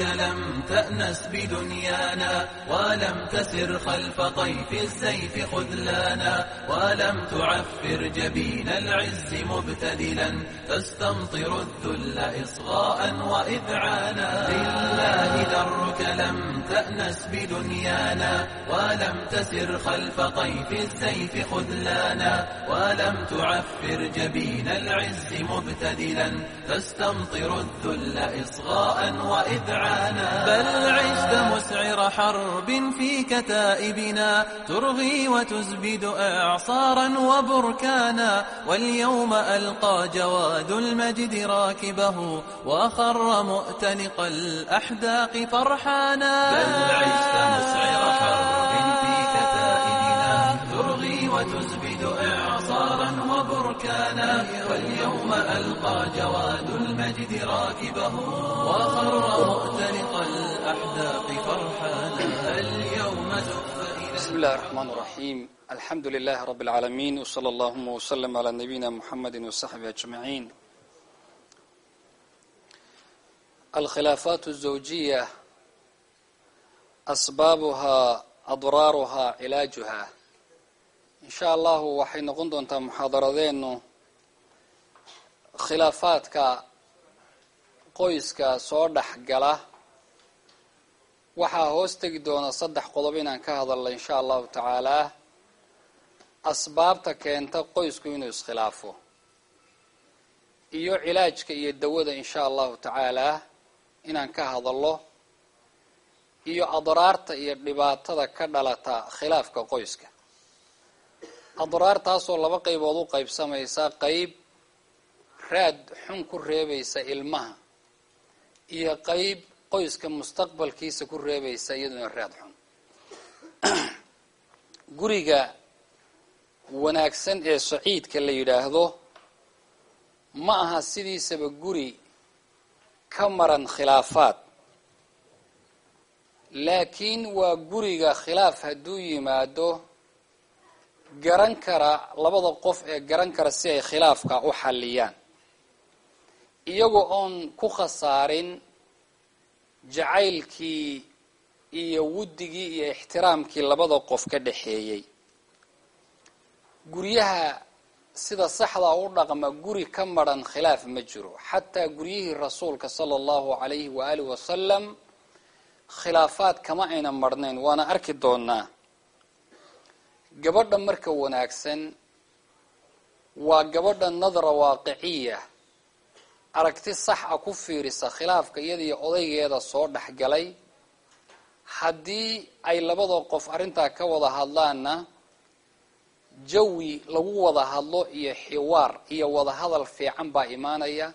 الكلام تأنس بدنيانا ولم تسر خلف طيف السيف خذلانا ولم تعفر جبين العز مبتدلا تستمطر الذل إصغاء وإذعانا لله درك لم تأنس بدنيانا ولم تسر خلف طيف السيف خذلانا ولم تعفر جبين العز مبتدلا تستمطر الذل إصغاء وإذعانا العشت مسعر حرب في كتائبنا ترغي وتزبد أعصارا وبركانا واليوم ألقى جواد المجد راكبه وخر مؤتنق الأحداق فرحانا بل مسعر حرب وتزبد إعصارا وبركانا واليوم ألقى جواد المجد راكبه وخر مؤتلق الأحداق فرحانا اليوم تخفى بسم الله الرحمن الرحيم الحمد لله رب العالمين وصلى اللهم وسلم على نبينا محمد وصحبه أجمعين الخلافات الزوجية أسبابها أضرارها علاجها in sha allahu waxay noqon doontaa muxaadaradeenu khilaafaadka qoyska soo dhex gala waxaa hoos tegi doona saddex qodob inaan ka hadalno in sha allahu tacaalaa asbaabta keenta qoysku inuu iskhilaafo. Iyo cilaajka iyo dawada in sha allahu tacaalaa inaan ka hadalno. Iyo adraarta iyo dhibaatada ka dhalata khilaafka qoyska. Adraartaasoo laba qaybood u qaybsamaysa qeyb raad xun ku reebaysa ilmaha iyo qeyb qoyska mustaqbalkiisa ku reebaysa iyaduna raad xun. Guriga wanaagsan ee saciidka la yidhaahdo ma aha sidiisaba guri ka maran khilaafaad. Laakiin waa guriga khilaaf hadduu yimaado garan kara labada qof ee garan kara si ay khilaafka u xalliyaan iyagoo oon ku khasaarin jacaylkii iyo wuddigii iyo ixtiraamkii labada qof ka dhexeeyey guryaha sida saxda u dhaqma guri ka maran khilaaf ma jiro. Xataa guryihii rasuulka sala allahu calayhi waaalih wasalam khilaafaad kama ayna marhnayn waana arki doonaa gabadha marka wanaagsan waa gabadha nadra waaqiciya aragti sax a ku fiirisa khilaafka iyadiyo odaygeeda soo dhexgalay haddii ay labada qof arrintaa ka wada hadlaanna jawi lagu wada hadlo iyo xiwaar iyo wada hadal fiican baa imaanaya.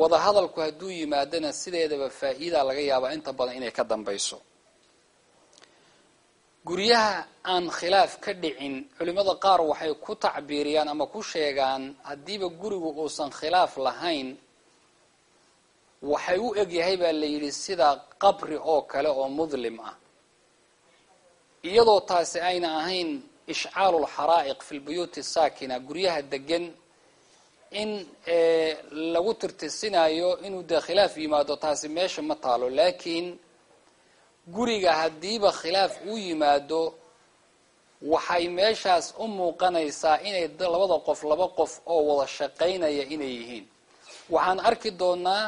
Wada hadalku hadduu yimaadana sideedaba faa-iidaa laga yaabaa inta badan inay ka dambayso guryaha aan khilaaf ka dhicin culimada qaar waxay ku tacbiiriyaan ama ku sheegaan haddiiba gurigu uusan khilaaf lahayn waxay u egyahay baa la yidhi sida qabri oo kale oo mudlim ah. Iyadoo taasi ayna ahayn ishcaalu lxaraa'iq fi lbuyuuti saakina guryaha degan in lagu tirtirsinayo inuu dee khilaaf yimaado taasi meesha ma taalo laakiin guriga haddiiba khilaaf uu yimaado waxay meeshaas u muuqanaysaa inay labada qof laba qof oo wada shaqaynaya inay yihiin. Waxaan arki doonaa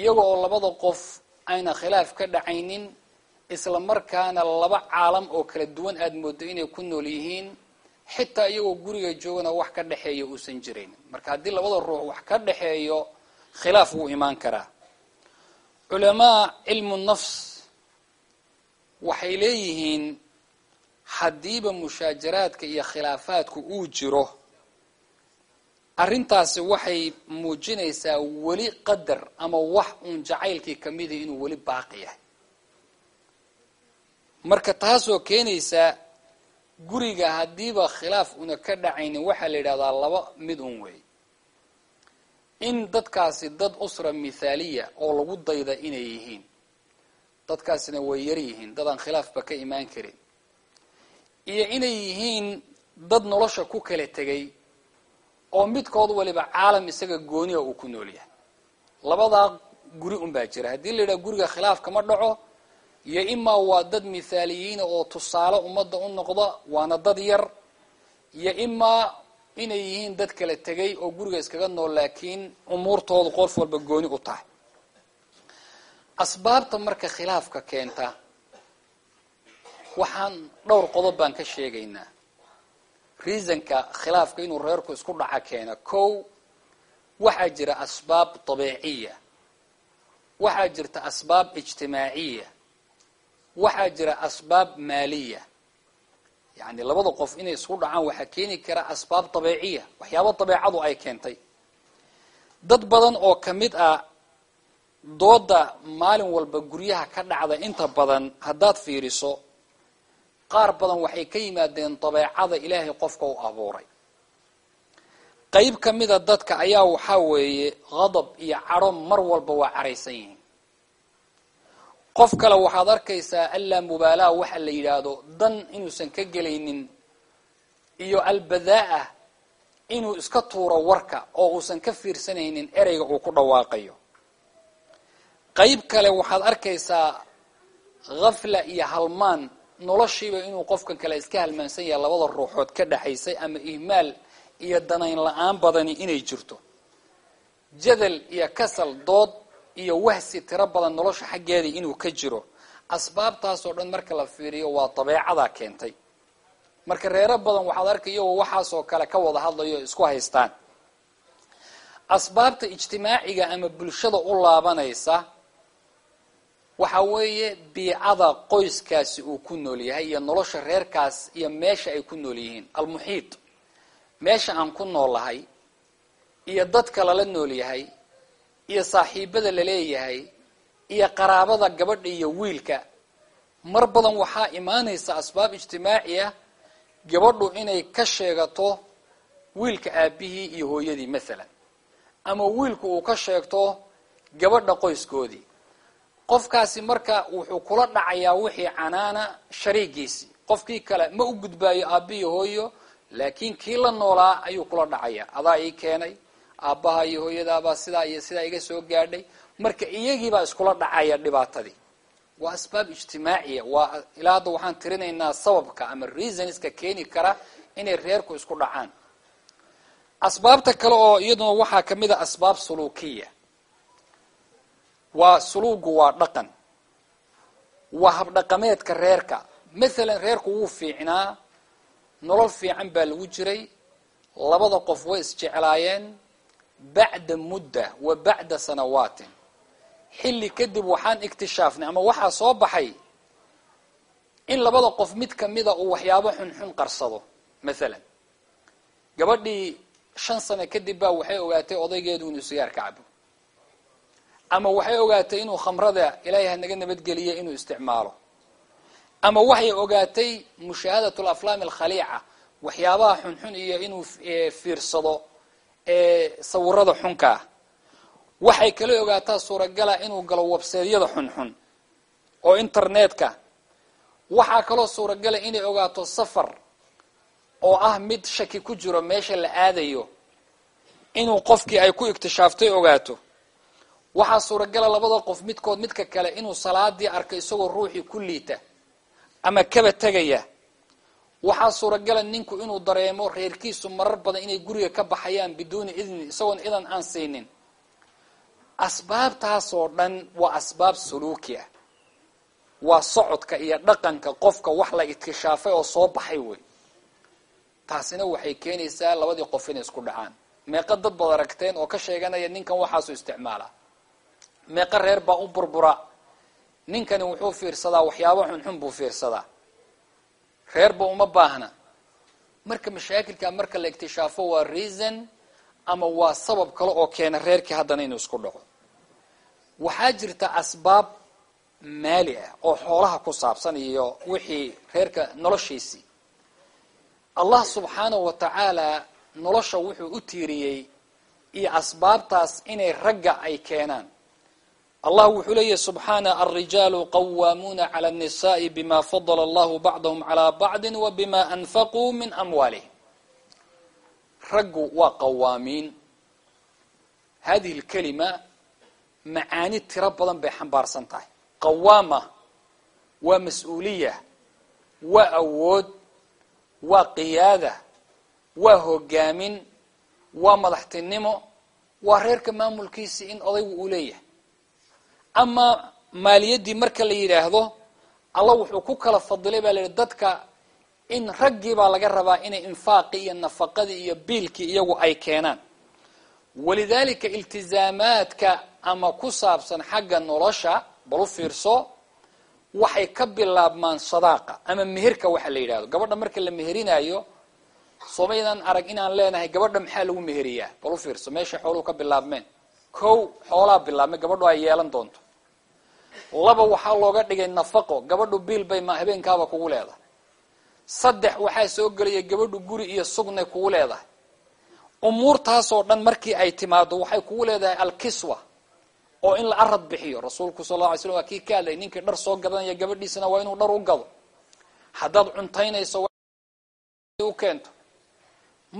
iyaga oo labada qof ayna khilaaf ka dhacaynin isla markaana laba caalam oo kala duwan aada moodo inay ku nool yihiin xitaa iyagoo guriga joogana wax ka dhexeeya uusan jirayn. Marka haddii labada ruux wax ka dhexeeyo khilaaf wuu imaan karaa. Culamaa cilmu nafs waxay leeyihiin haddiiba mushaajaraadka iyo khilaafaadku uu jiro. Arrintaasi waxay muujinaysaa weli qadar ama wax uun jacaylkii kamida inuu weli baaqi yahay. Marka taasoo keenaysa guriga haddiiba khilaaf una ka dhacaynin waxaa la yidhahdaa laba mid un wey. In dadkaasi dad usra mithaaliya oo lagu dayda inay yihiin dadkaasina way yar yihiin dad aan khilaafba ka imaan karin. Iyo inay yihiin dad nolosha ku kala tegay oo midkood waliba caalam isaga gooniya uu ku nool yahay. Labadaa guri un baa jira. Haddii la yidhaha guriga khilaaf kama dhaco iyo imaa waa dad mithaaliyiina oo tusaale ummadda u noqda waana dad yar iyo imaa inay yihiin dad kala tegay oo guriga iskaga nool laakiin umuurtoodu qof walba gooni u tahay asbaabta marka khilaafka keenta waxaan dhowr qodob baan ka sheegaynaa. Reasonka khilaafka inuu reerku isku dhaca keena kow waxaa jira asbaab dabeeciya. Waxaa jirta asbaab ijtimaaciya. Waxaa jira asbaab maaliya. Yacni labada qof inay isku dhacaan waxaa keeni kara asbaab dabeeciya. Waxyaabo dabeecadu ay keentay. Dad badan oo ka mid ah dooda maalin walba guryaha ka dhacda inta badan haddaad fiiriso qaar badan waxay ka yimaadeen dabeecada ilaahay qofka u abuuray. Qayb ka mida dadka ayaa waxaa weeye qadab iyo cadho mar walba waa caraysan yihiin. Qof kale waxaad arkaysaa allaa mubaalaa waxa la yidhaahdo dan inuusan ka gelaynin iyo albadaa-ah inuu iska tuuro warka oo uusan ka fiirsanaynin ereyga uu ku dhawaaqayo qayb kale waxaad arkaysaa khafla iyo halmaan noloshiiba inuu qofkan kale iska halmaansan yahay labada ruuxood ka dhexaysay ama ihmaal iyo danayn la'aan badani inay jirto. Jadal iyo kasal dood iyo wahsi tiro badan nolosha xaggeedii inuu ka jiro. Asbaabtaasoo dhan marka la fiiriyo waa dabeecadaa keentay. Marka reero badan waxaad arkay iyagoo waxaasoo kale ka wada hadlayo isku haystaan. Asbaabta ijtimaaciga ama bulshada u laabanaysa waxa weeye biicada qoyskaasi uu ku nool yahay iyo nolosha reerkaas iyo meesha ay ku nool yihiin. Almuxiid meesha aan ku noolahay iyo dadka lala nool yahay iyo saaxiibada la leeyahay iyo qaraabada gabadha iyo wiilka mar badan waxaa imaanaysa asbaab ijtimaaci ah gabadhu inay ka sheegato wiilka aabihii iyo hooyadii mathalan. Ama wiilku uu ka sheegto gabadha qoyskoodii qofkaasi marka wuxuu kula dhacayaa wixii canaana shariigiisii qofkii kale ma u gudbaayo aabbihi hooyo laakiin kii la noolaa ayuu kula dhacayaa. Adaa ii keenay aabbaha iyo hooyadaabaa sidaa iyo sidaa iga soo gaadhay. Marka iyagiibaa iskula dhacaya dhibaatadii. Waa asbaab ijtimaaciya. Waa ilaa hadda waxaan tirinaynaa sababka ama reasonska keeni kara inay reerku isku dhacaan. Asbaabta kale oo iyaduna waxaa ka mid a asbaab suluukiya waa suluugu waa dhaqan. Waa habdhaqameedka reerka. Mathalan reerku wuu fiicnaa. Nolol fiican baa lagu jiray. Labada qof way isjeclaayeen. Bacda mudda wa bacda sanawaatin. Xilli kadib waxaan iktishaafnay ama waxaa soo baxay in labada qof mid kamida uu waxyaabo xunxun qarsado mathalan. Gabadhii shan sano kadib baa waxay ogaatay odaygeedu inuu sigaar ka cabo ama waxay ogaatay inuu khamrada ilaahay hanaga nabadgeliye inuu isticmaalo. Ama waxay ogaatay mushaahadat alaflaam alkhaliica waxyaabaha xunxun iyo inuu fiirsado sawirada xunka. Ah waxay kala ogaataa suuragala inuu galo webseedyada xunxun oo internetka. Waxaa kaloo suuragala inay ogaato safar oo ah mid shaki ku jiro meesha la aadayo inuu qofkii ay ku iktishaaftoy ogaato waxaa suuragala labada qof midkood midka kale inuu salaadii arko isagoo ruuxii ku liita ama kaba tegaya waxaa suuragala ninku inuu dareemo reerkiisu marar badan inay guriga ka baxayaan biduuni idni isagoon idan aan siinin. Asbaabtaasoo dhan waa asbaab suluuki ah. Waa socodka iyo dhaqanka qofka wax la iktishaafay oo soo baxay wey. Taasina waxay keenaysaa labadii qof inay isku dhacaan. Meeqa dad baad aragteen oo ka sheeganaya ninkan waxaasu isticmaala meeqa reer baa u burbura. Ninkani wuxuu fiirsadaa waxyaabo xunxun buu fiirsadaa. Reerba uma baahna. Marka mashaakilka marka la iktishaafo waa reason ama waa sabab kale oo keena reerkii haddana inuu isku dhaco. Waxaa jirta asbaab maali ah oo xoolaha ku saabsan iyo wixii reerka noloshiisii allah subxaanahu wa tacaala nolosha wuxuu u tiiriyey iyo asbaabtaas inay ragga ay keenaan allah wuxuu leeyahy subxaana alrijaalu qawaamuuna cala annisaai bima fadala allahu bacdahum calaa bacdin wa bima anfaquu min amwaalihim raggu waa qawaamiin hadihi lkalima macaani tiro badan bay xambaarsan tahay. Qawaama waa mas'uuliya waa awood waa qiyaada waa hogaamin waa madaxtinimo waa reerka maamulkiisii in odaygu uu leeyahay amaa maaliyaddii marka la yidhaahdo alla wuxuu ku kala fadilay baa la yidhi dadka in raggii baa laga rabaa inay infaaqii iyo nafaqadii iyo biilkii iyagu ay keenaan. Walidaalika iltizaamaadka ama ku saabsan xagga nolosha bal u fiirso waxay ka bilaabmaan sadaaqa ama meherka waxa la yidhahdo gabadha marka la meherinayo soomaydaan arag inaan leenahay gabadha maxaa lagu meheriyaa? Bal u fiirso meeshay xooluhu ka bilaabmeen kow xoolaa bilaabmay gabadhu ay yeelan doonto. Laba waxaa looga dhigay nafaqo. Gabadhu biil bay ma habeenkaaba kugu leedahay. Saddex waxaa soo gelaya gabadhu guri iyo sugnay kugu leedahay. Umuurtaasoo dhan markii ay timaado waxay kugu leedahay alkiswa oo in la arad bixiyo. Rasuulku sal lla alay slam waa kii ka hadlay ninkii dhar soo gadanaya gabadhiisana waa inuu dhar u gado. Haddaad cuntaynayso u keento.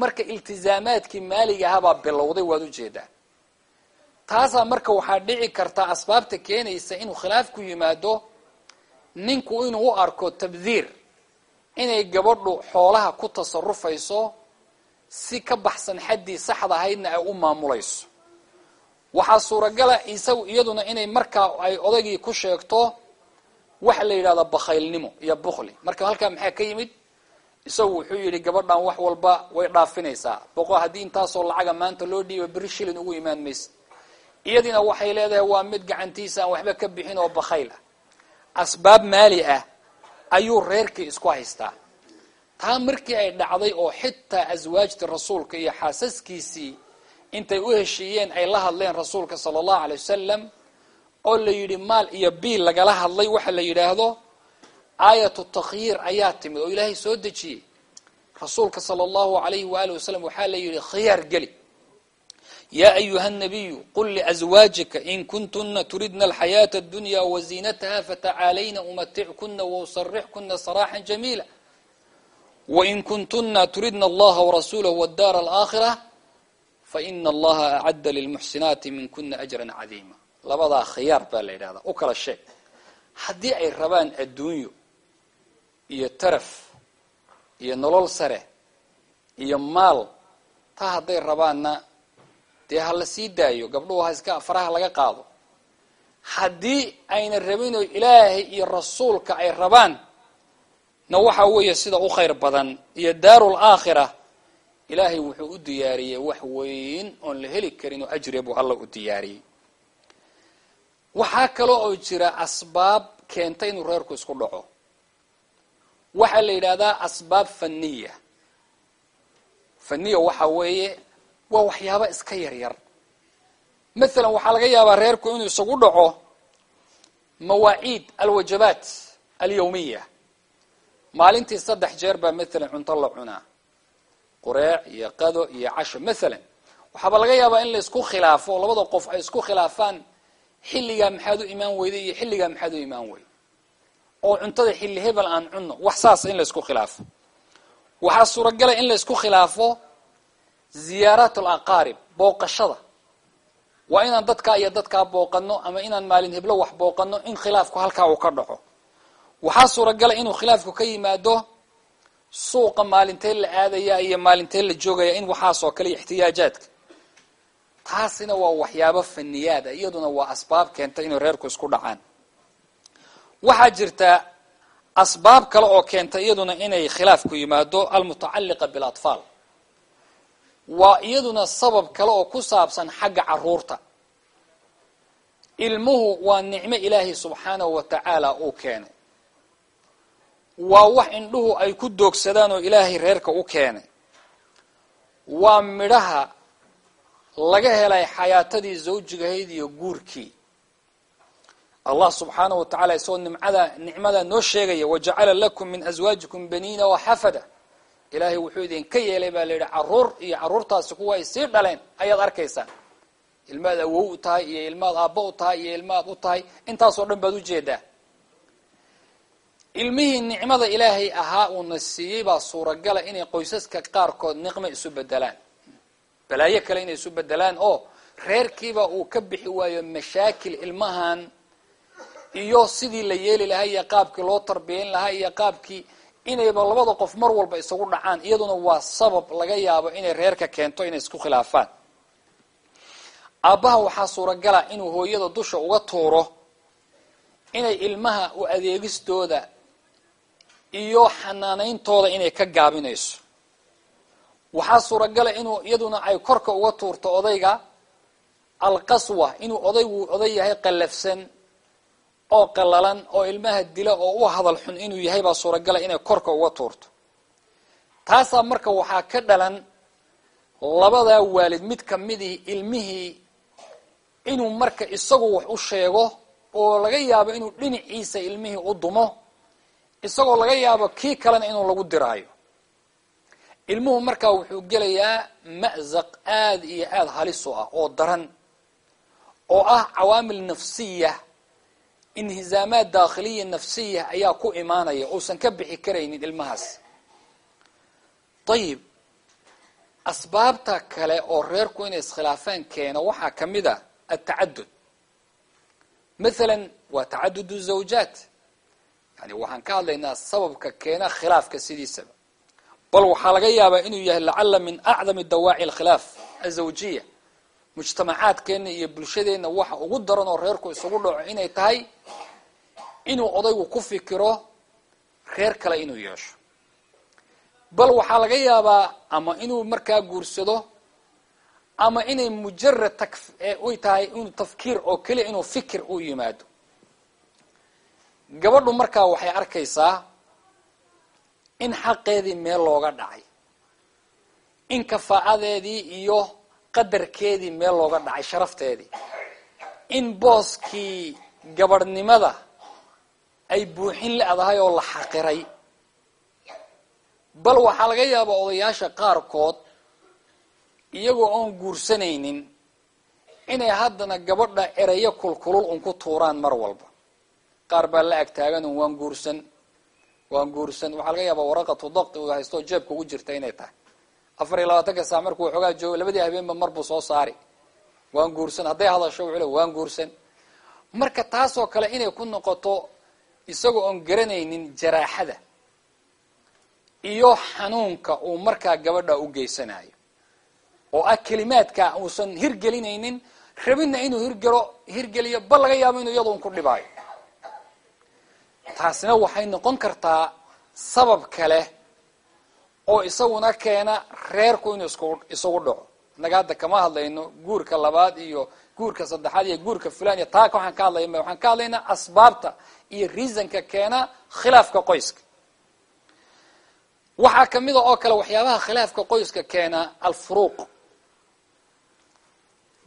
Marka iltizaamaadkii maaliga ahabaa bilowday waad u jeedaa taasaa marka waxaa dhici karta asbaabta keenaysa inuu khilaaf ku yimaado ninku inuu u arko tabdiir inay gabadhu xoolaha ku tasarufayso si ka baxsan xaddii saxda ahaydna ay u maamulayso. Waxaa suuragala isagu iyaduna inay markaa ay odaygii ku sheegto waxa la yidhahda bakhaylnimo iyo bukli marka halkaa maxaa ka yimid? Isagu wuxuu yidhi gabadhan wax walba way dhaafinaysaa. Boqo haddii intaasoo lacaga maanta loo dhiiba beri shilin ugu imaan maysa iyadiina waxay leedahay waa mid gacantiisa aan waxba ka bixin oo bakhayl ah. Asbaab maali ah ayuu reerkii isku haystaa. Taa markii ay dhacday oo xitaa aswaajta rasuulka iyo xaasaskiisii intay u heshiiyeen ay la hadleen rasuulka sala allahu alay wasalam oo la yidhi maal iyo biil lagala hadlay waxa la yidhaahdo aayatu takhyiir ayaa timid oo ilaahay soo dejiyey. Rasuulka sala allahu alayhi waali wasalam waxaa la yidhi khiyaar geli yaa ayuha nabiyu qul liazwaajika in kuntuna turidna alxayaata addunya waziinataha fatacaalayna umatickuna wausarixkuna saraaxan jamiila wain kuntuna turidna allaha warasuulahu wadaara alaakhira faina allaha acadda lilmuxsinaati minkuna ajran cadiima labadaa khiyaar baa la yidhahdaa u kala sheeg haddii ay rabaan adduunyo iyo taraf iyo nolol sare iyo maal taa hadday rabaanna dee ha la sii daayo gabdhuhu ha iska faraha laga qaado. Haddii ayna rabinoo ilaahay iyo rasuulka ay rabaan na waxa weeye sida u khayr badan. Iyo daarul aakhira ilaahay wuxuu u diyaariyey wax weyn oon la heli karin oo ajriya buu alla u diyaariyey. Waxaa kale oo jira asbaab keenta inuu reerku isku dhaco. Waxaa la yidhahdaa asbaab faniya. Faniya waxa weeye waa waxyaaba iska yar yar mathalan waxaa laga yaabaa reerku inuu isagu dhaco mawaaciid alwajabaat alyawmiya. Maalintii saddex jeer baa mathalan cunto la cunaa. Qureec iyo qado iyo casho. Mathalan waxaaba laga yaabaa in la isku khilaafo labada qof ay isku khilaafaan xilligaa maxaad u imaan weyday iyo xilligaa maxaad u imaan weyday oo cuntada xilli hebel aan cunno wax saasa in la isku khilaafo. Waxaa suuragala in la isku khilaafo ziyaaraat alaqaarib booqashada. Waa inaan dadkaa iyo dadkaa booqano ama inaan maalin heblo wax booqano in khilaafku halkaa uu ka dhaco. Waxaa suuragala inuu khilaafku ka yimaado suuqa maalintee la aadaya iyo maalintee la joogaya in waxaasoo kale ixtiyaajaadka. Taasina waa waxyaabo faniyaada iyaduna waa asbaab keenta inay reerku isku dhacaan. Waxaa jirta asbaab kale oo keenta iyaduna inay khilaafku yimaado almutacaliqa bilatfaal waa iyaduna sabab kale oo ku saabsan xagga carruurta ilmuhu waa nicmo ilaahay subxaanahu wa tacaala uu keenay. Waa wax indhuhu ay ku doogsadaan oo ilaahay reerka u keenay. Waa midhaha laga helay xayaatadii zawjigahayd iyo guurkii. Allah subxaanahu wa tacala isagoo nimcada nicmadaa noo sheegaya wajacala lakum min aswaajikum baniina waxafada ilaahay wuxuu idinka yeelay baa la yidhi carruur iyo caruurtaasi kuwa ay sii dhaleen ayaad arkaysaan. Ilmaad awow u tahay iyo ilmaad aabbo u tahay iyo ilmaad u tahay intaasoo dhan baad u jeedaa ilmihii nicmada ilaahay ahaa uuna siiyey baa suuragala inay qoysaska qaarkood niqmo isu bedelaan balaayo kale inay isu bedelaan oo reerkiiba uu ka bixi waayo mashaakil ilmahan iyo sidii la yeeli lahaa iyo qaabkii loo tarbiyayn lahaa iyo qaabkii inayba labada qof mar walba isagu dhacaan iyaduna waa sabab laga yaabo inay reerka keento inay isku khilaafaan. Aabbaha waxaa suuragala inuu hooyada dusha uga tuuro inay ilmaha u adeegistooda iyo xanaanayntooda inay ka gaabinayso. Waxaa suuragala inuu iyaduna ay korka uga tuurto odayga alqaswa inuu odaygu oday yahay qallafsan oo qallalan oo ilmaha dila oo u hadal xun inuu yahay baa suuragala inay korka uga tuurto. Taasaa marka waxaa ka dhalan labadaa waalid mid kamidii ilmihii inuu marka isagu wax u sheego oo laga yaabo inuu dhinaciisa ilmihii u dumo isagoo laga yaabo kii kalena inuu lagu diraayo. Ilmuhu markaa wuxuu gelayaa ma'zaq aada iyo aada halis u ah oo daran oo ah cawaamil nafsiya inhizaamaad daakhiliya nafsiya ayaa ku imaanaya uusan ka bixi karaynin ilmahaas. Ayib asbaabta kale oo reerku inay iskhilaafaan keeno waxaa ka mid a altacadud mathalan waa tacadudu zawjaat. Yani waxaan ka hadlaynaa sababka keena khilaafka sidiisaba. Bal waxaa laga yaabaa inuu yahay lacala min acdami dawaaci alkhilaaf azawjiya. Mujtamacaadkeenna iyo bulshadeenna waxa ugu daran oo reerku isugu dhaco inay tahay inuu odaygu ku fikiro reer kale inuu yeesho. Bal waxaa laga yaabaa ama inuu markaa guursado ama inay mujarad tak uy tahay inuu tafkiir oo keliya inuu fikir u yimaado. Gabadhu markaa waxay arkaysaa in xaqeedii meel looga dhacay in kafaa'adeedii iyo qadarkeedii meel looga dhacay sharafteedii in booskii gabadhnimada ay buuxin la-dahay oo la xaqiray. Bal waxaa laga yaabaa odayaasha qaarkood iyagoo oon guursanaynin inay haddana gabadha erayo kulkulul un ku tuuraan mar walba. Qaar baa la ag taagan un waan guursan waan guursan. Waxaa laga yaabaa waraqatu dakti uu haysto jeebka ugu jirta inay tahay. Afar iyo labaatanka saa markuu waxoogaa joogo labadii habeenba mar buu soo saari waan guursan. Hadday hadasho wuxuu le waan guursan. Marka taasoo kale inay ku noqoto isagoo oon garanaynin jaraaxada iyo xanuunka uu markaa gabadha u geysanayo oo ah kelimaadka uusan hirgelinaynin rabinna inuu hirgelo hirgeliyo bal laga yaabo inuu iyado un ku dhibaayo. Taasina waxay noqon kartaa sabab kale oo isaguna keena reerku inuu isku isugu dhaco. Innaga hadda kama hadlayno guurka labaad iyo guurka saddexaad iyo guurka fulan iyo taa waxaan ka hadlaya waxaan ka hadlaynaa asbaabta iyo reasonka keena khilaafka qoyska. Waxaa ka mid a oo kale waxyaabaha khilaafka qoyska keena alfuruuq.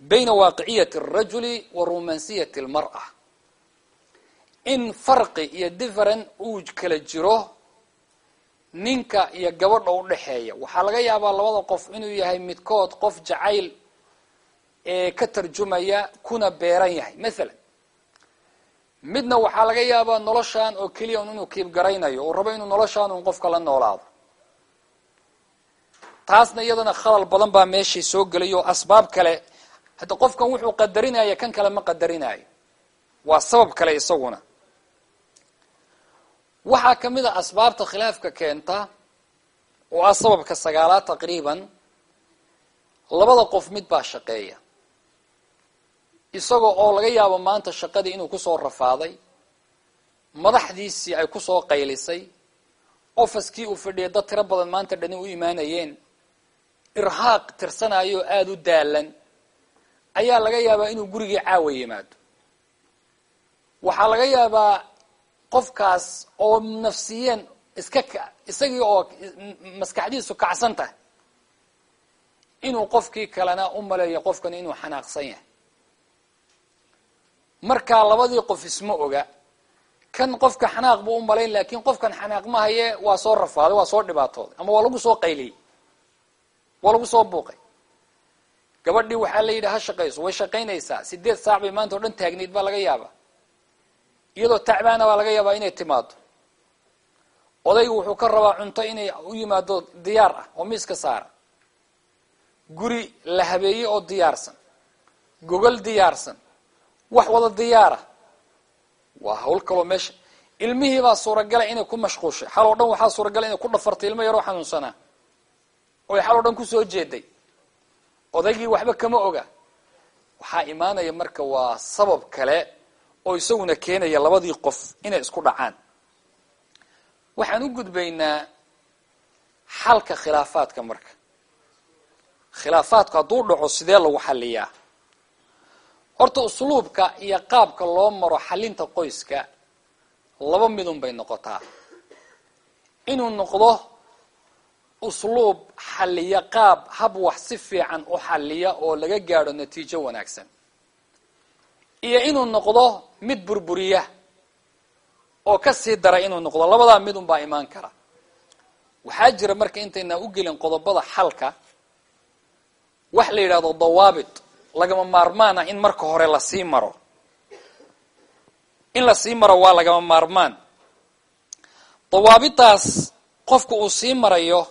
Bayna waaqiciyati alrajuli wa romansiyati almar'a. In farqi iyo different uu kala jiro ninka iyo gabadha u dhexeeya waxaa laga yaabaa labada qof inuu yahay midkood qof jacayl ee ka tarjumaya kuna beeran yahay. Mathalan midna waxaa laga yaabaa noloshan oo keliya un inuu kiibgaraynayo uu rabo inuu noloshaan un qofka la noolaado. Taasna iyadana khalal badan baa meeshii soo gelay asbaab kale hadda qofkan wuxuu qadarinaya kan kale ma qadarinayo. Waa sabab kale isaguna. Waxaa ka mid a asbaabta khilaafka keenta oo ah sababka sagaalaad taqriiban labada qof mid baa shaqeeya isagoo oo laga yaabo maanta shaqadii inuu ku soo rafaaday madaxdiisii ay ku soo qaylisay ofiskii uu fadhiyay dad tiro badan maanta dhani u imaanayeen irhaaq tirsanayo aada u daalan ayaa laga yaabaa inuu gurigii caawa yimaado. Waxaa laga yaabaa qofkaas oo nafsiyeen iska isagii oo maskaxdiisu kacsan tahay inuu qofkii kalena u maleeyo qofkan inuu xanaaqsan yahay markaa labadii qof isma oga. Kan qofka xanaaq buu u malayn laakiin qofkan xanaaq ma haye waa soo rafaaday waa soo dhibaatooday ama waa lagu soo qayliyey. Waa lagu soo buuqay. Gabadhii waxaa la yidhi ha shaqayso way shaqaynaysaa. Sideed saac bay maanta o dhan taagnayd baa laga yaabaa. Iyadoo tacbaana baa laga yaabaa inay timaado odaygu wuxuu ka rabaa cunto inay u yimaado diyaar ah oo miiska saara. Guri la habeeyey oo diyaarsan. Gogol diyaarsan wax wada diyaara. Waa hawl kaloo meesha. Ilmihii baa suuragala inay ku mashquushay. Xal oo dhan waxaa suuragala inay ku dhafartay ilmo yaroo xanuunsanaa. Oy xal oo dhan ku soo jeeday. Odaygii waxba kama oga. Waxaa imaanaya marka waa sabab kale oo isaguna keenaya labadii qof inay isku dhacaan. Waxaan u gudbaynaa xalka khilaafaadka marka. Khilaafaadku hadduu dhaco sidee lagu xaliyaa horta usluubka iyo qaabka loo maro xalinta qoyska laba midun bay noqotaa. Inuu noqdo usluub xaliya qaab hab wax si fiican u xaliya oo laga gaadho natiijo wanaagsan. Iyo inuu noqdo mid burburiya oo ka sii dara inuu noqdo. Labadaa midun baa imaan kara. Waxaa jira marka intaynaan u gelin qodobada xalka wax la yidhahdo dawaabit lagama maarmaan ah in marka hore la sii maro. In la sii maro waa lagama maarmaan. Dawaabitaas qofku uu sii marayo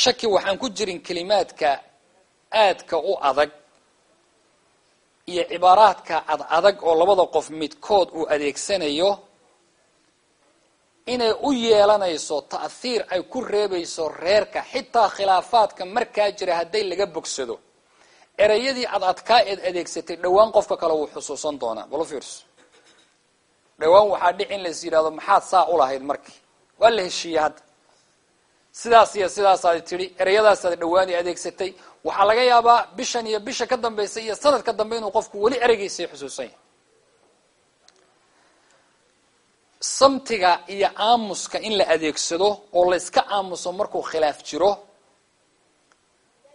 shaki waxaan ku jirin kelimaadka aadka u adag iyo cibaaraadka ad adag oo labada qof midkood uu adeegsanayo inay u yeelanayso ta'hiir ay ku reebayso reerka xitaa khilaafaadka markaa jira hadday laga bogsado ereyadii ad adkaa eed adeegsatay dhowaan qofka kale wuu xusuusan doonaa. Balo fiirso. Dhowaan waxaa dhici in lais yidhahdo maxaad saa u lahayd markii? Waa la heshiiyey hadda sidaas iyo sidaasaad tidhi ereyadaasaad dhawaani adeegsatay waxaa laga yaabaa bishan iyo bisha ka dambaysa iyo sanad ka dambe inuu qofku weli ereygiisii xusuusan yahay. Samtiga iyo aamuska in la adeegsado oo la yska aamuso markuu khilaaf jiro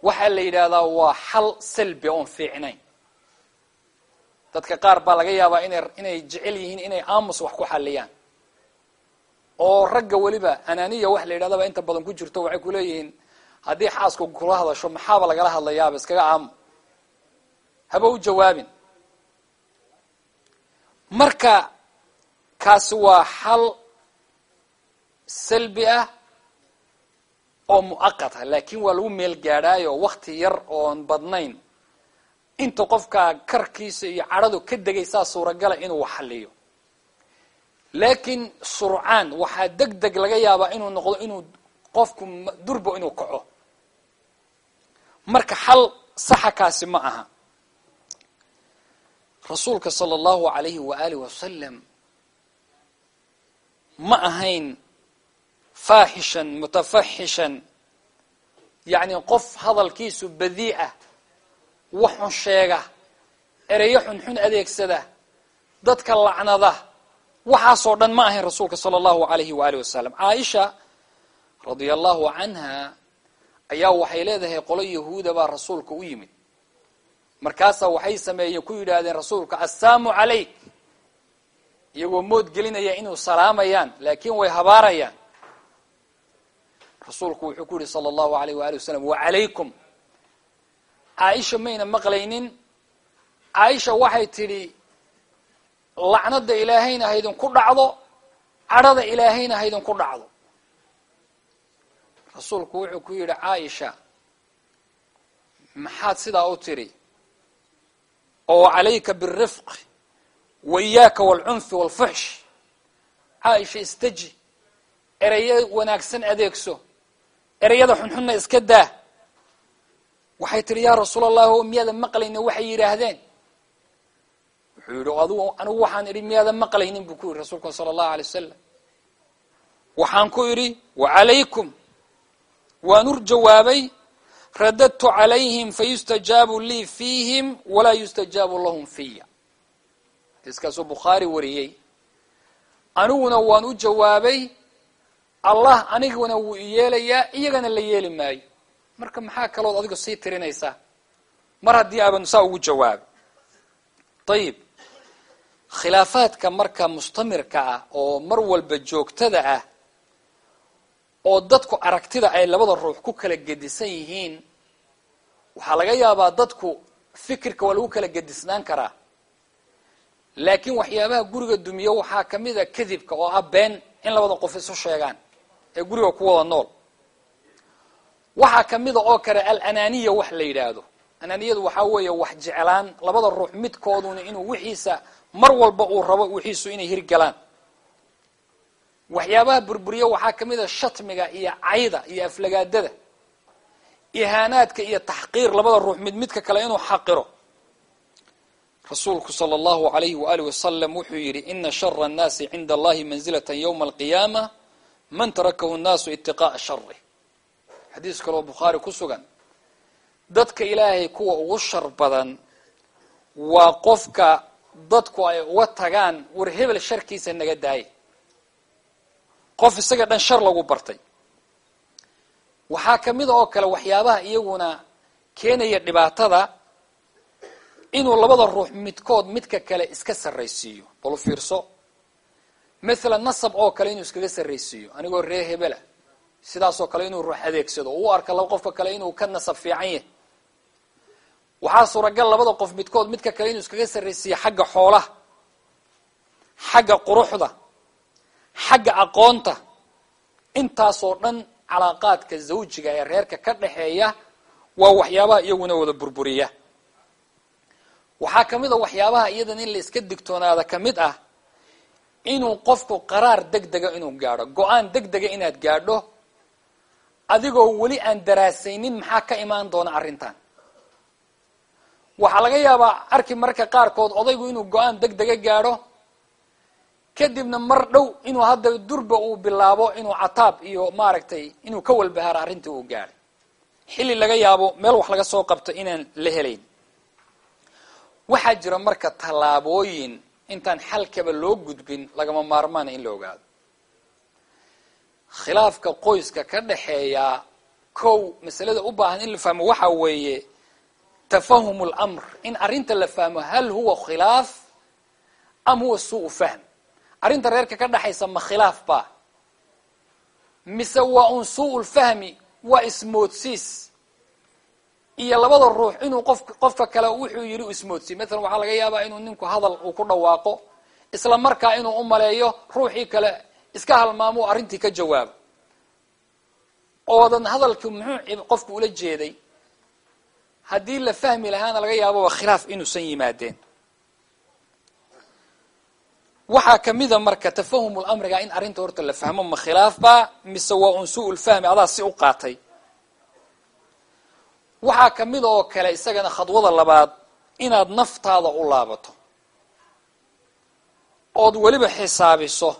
waxaa la yidhaahdaa waa xal salbi oon fiicnayn. Dadka qaar baa laga yaabaa ina inay jecel yihiin inay aamus wax ku xaliyaan oo ragga weliba ananiya wax la yidhahdaba inta badan ku jirto waxay kuleeyihiin haddii xaasku kula hadasho maxaaba lagala hadlayaaba? Iskaga aamu. Haba u jawaabin. Marka kaasi waa xal salbi ah oo mu'aqat ah laakiin waa lagu meel gaadhaayo wakti yar oon badnayn. Inta qofka karkiisa iyo cadhadu ka degaysaa suuragala inuu xaliyo laakiin surcaan waxaa deg deg laga yaabaa inuu noqdo inuu qofku durbo inuu kaco. Marka xal saxa kaasi ma aha. Rasuulka sala allahu alayhi waaalih wasalam ma ahayn faaxishan mutafaxishan yacni qof hadalkiisu badii'ah wax xun sheega ereyo xunxun adeegsada dadka lacnada waxaasoo dhan ma ahayn rasuulka sala allahu alayhi waaalih wasalam. Caaisha radia allahu canha ayaa waxay leedahay qolo yahuuda baa rasuulka u yimid. Markaasaa waxay sameeyeen ku yidhaahdeen rasuulka assaamu calayk iyagoo mood gelinaya inuu salaamayaan laakiin way habaarayaan rasuulku wuxuu ku yihi sala allahu alayh waali wasalam wacalaykum caaisha mayna maqlaynin. Caaisha waxay tidhi lacnada ilaahayna haydinku dhacdo cadhada ilaahayna haydinku dhacdo. Rasuulku wuxuu ku yidhi caaisha maxaad sidaa u tidhi oo calayka birifq wa iyaaka walcunfi walfuxsh caaisha istaji ereyo wanaagsan adeegso ereyada xunxunna iska daa. Waxay tidhi yaa rasuul allah o miyaadan maqlaynin waxay yidhaahdeen. Wuxuu yidhi adigu anigu waxaan idhi miyaadan maqlaynin? Buu ku yidhi rasuulku sala allahu alay wasalam waxaan ku idhi wacalaykum waan ur jawaabay radadtu calayhim fayustajaabu lii fiihim walaa yustajaabu lahum fiya hadiiskaasuu bukhaari wariyey. Aniguna waan u jawaabay allah aniguna wuu iyeelayaa iyagana la yeeli maayo. Marka maxaa kalood adigu sii tirinaysaa? Mar haddii aban saa ugu jawaabay ayib khilaafaadka marka mustamirka ah oo mar walba joogtada ah oo dadku aragtida ay labada ruux ku kala gedisan yihiin waxaa laga yaabaa dadku fikirka waa lagu kala gedisnaan karaa. Laakiin waxyaabaha guriga dumiyo waxaa ka mid a kadibka oo ah been in labada qof isu sheegaan ee guriga ku wada nool. Waxaa kamida oo kale alanaaniya wax la yidhaahdo. Anaaniyadu waxaa weeye wax jeclaan labada ruux midkooduna inuu wixiisa mar walba uu rabo wixiisu inay hirgalaan waxyaabaha burburiya waxaa ka mid a shatmiga iyo cayda iyo aflagaadada ihaanaadka iyo taxqiir labada ruux mid midka kale inuu xaqiro. Rasuulku sala allahu alayhi waaalih wasalam wuxuu yidhi ina shara annaasi cinda allahi manzilata ywma alqiyaama man tarakahu nnaasu itiqa'a shari xadiis kaloo bukhaari ku sugan. Dadka ilaahay kuwa ugu shar badan waa qofka dadku ay uga tagaan war hebel sharkiisa naga daaya qof isaga dhan shar lagu bartay. Waxaa ka mid oo kale waxyaabaha iyaguna keenaya dhibaatada inuu labada ruux midkood midka kale iska sarraysiiyo. Balu fiirso mathalan nasab oo kale inuu iskaga sarraysiiyo anigoo reer hebela sidaasoo kale inuu ruux adeegsado oo u arka laba qofka kale inuu ka nasab fiican yahay. Waxaa suuragal labada qof midkood midka kale inuu iskaga sarraysiiyo xagga xoolaha xagga quruxda xagga aqoonta. Intaasoo dhan calaaqaadka zawjiga ee reerka ka dhexeeya waa waxyaabaha iyaguna wada burburiya. Waxaa ka mid a waxyaabaha iyadan in la iska digtoonaada ka mid ah inuu qofku qaraar deg dega inuu gaadho. Go'aan deg dega inaad gaadho adigoo weli aan daraasaynin maxaa ka imaan doona arrintan? Waxaa laga yaabaa arki marka qaarkood odaygu inuu go'aan deg dega gaadho kadibna mar dhow inuu hadda durba uu bilaabo inuu cataab iyo maaragtay inuu ka walbahaaro arrintii uu gaadhay xilli laga yaabo meel wax laga soo qabto inaan la helayn. Waxaa jira marka tallaabooyin intaan xalkaba loo gudbin lagama maarmaana in la ogaado. Khilaafka qoyska ka dhexeeya kow masalada u baahan in la fahmo waxa weeye tafahum lamr in arrinta la fahmo hal huwa khilaaf am huwa suu fahm. Arrinta reerka ka dhexaysa ma khilaaf ba mise waa un suu lfahmi waa ismoodsiis iyo labada ruux inuu qof qofka kale wuxuu yidhi u ismoodsiy maalan waxaa laga yaabaa inuu ninku hadal uu ku dhawaaqo isla markaa inuu u maleeyo ruuxii kale iska halmaamo arrintii ka jawaabo. Oodan hadalkii muxuu qofku ula jeeday. Haddii la fahmi lahaana laga yaababa khilaaf inuusan yimaadeen. Waxaa kamida marka tafahum lamriga in arrinta horta la fahmo ma khilaaf ba mise waa un suu lfahmi adaa si u qaatay waxaa ka mid oo kale isagana khadwada labaad inaad naftaada u laabato. Ood weliba xisaabiso.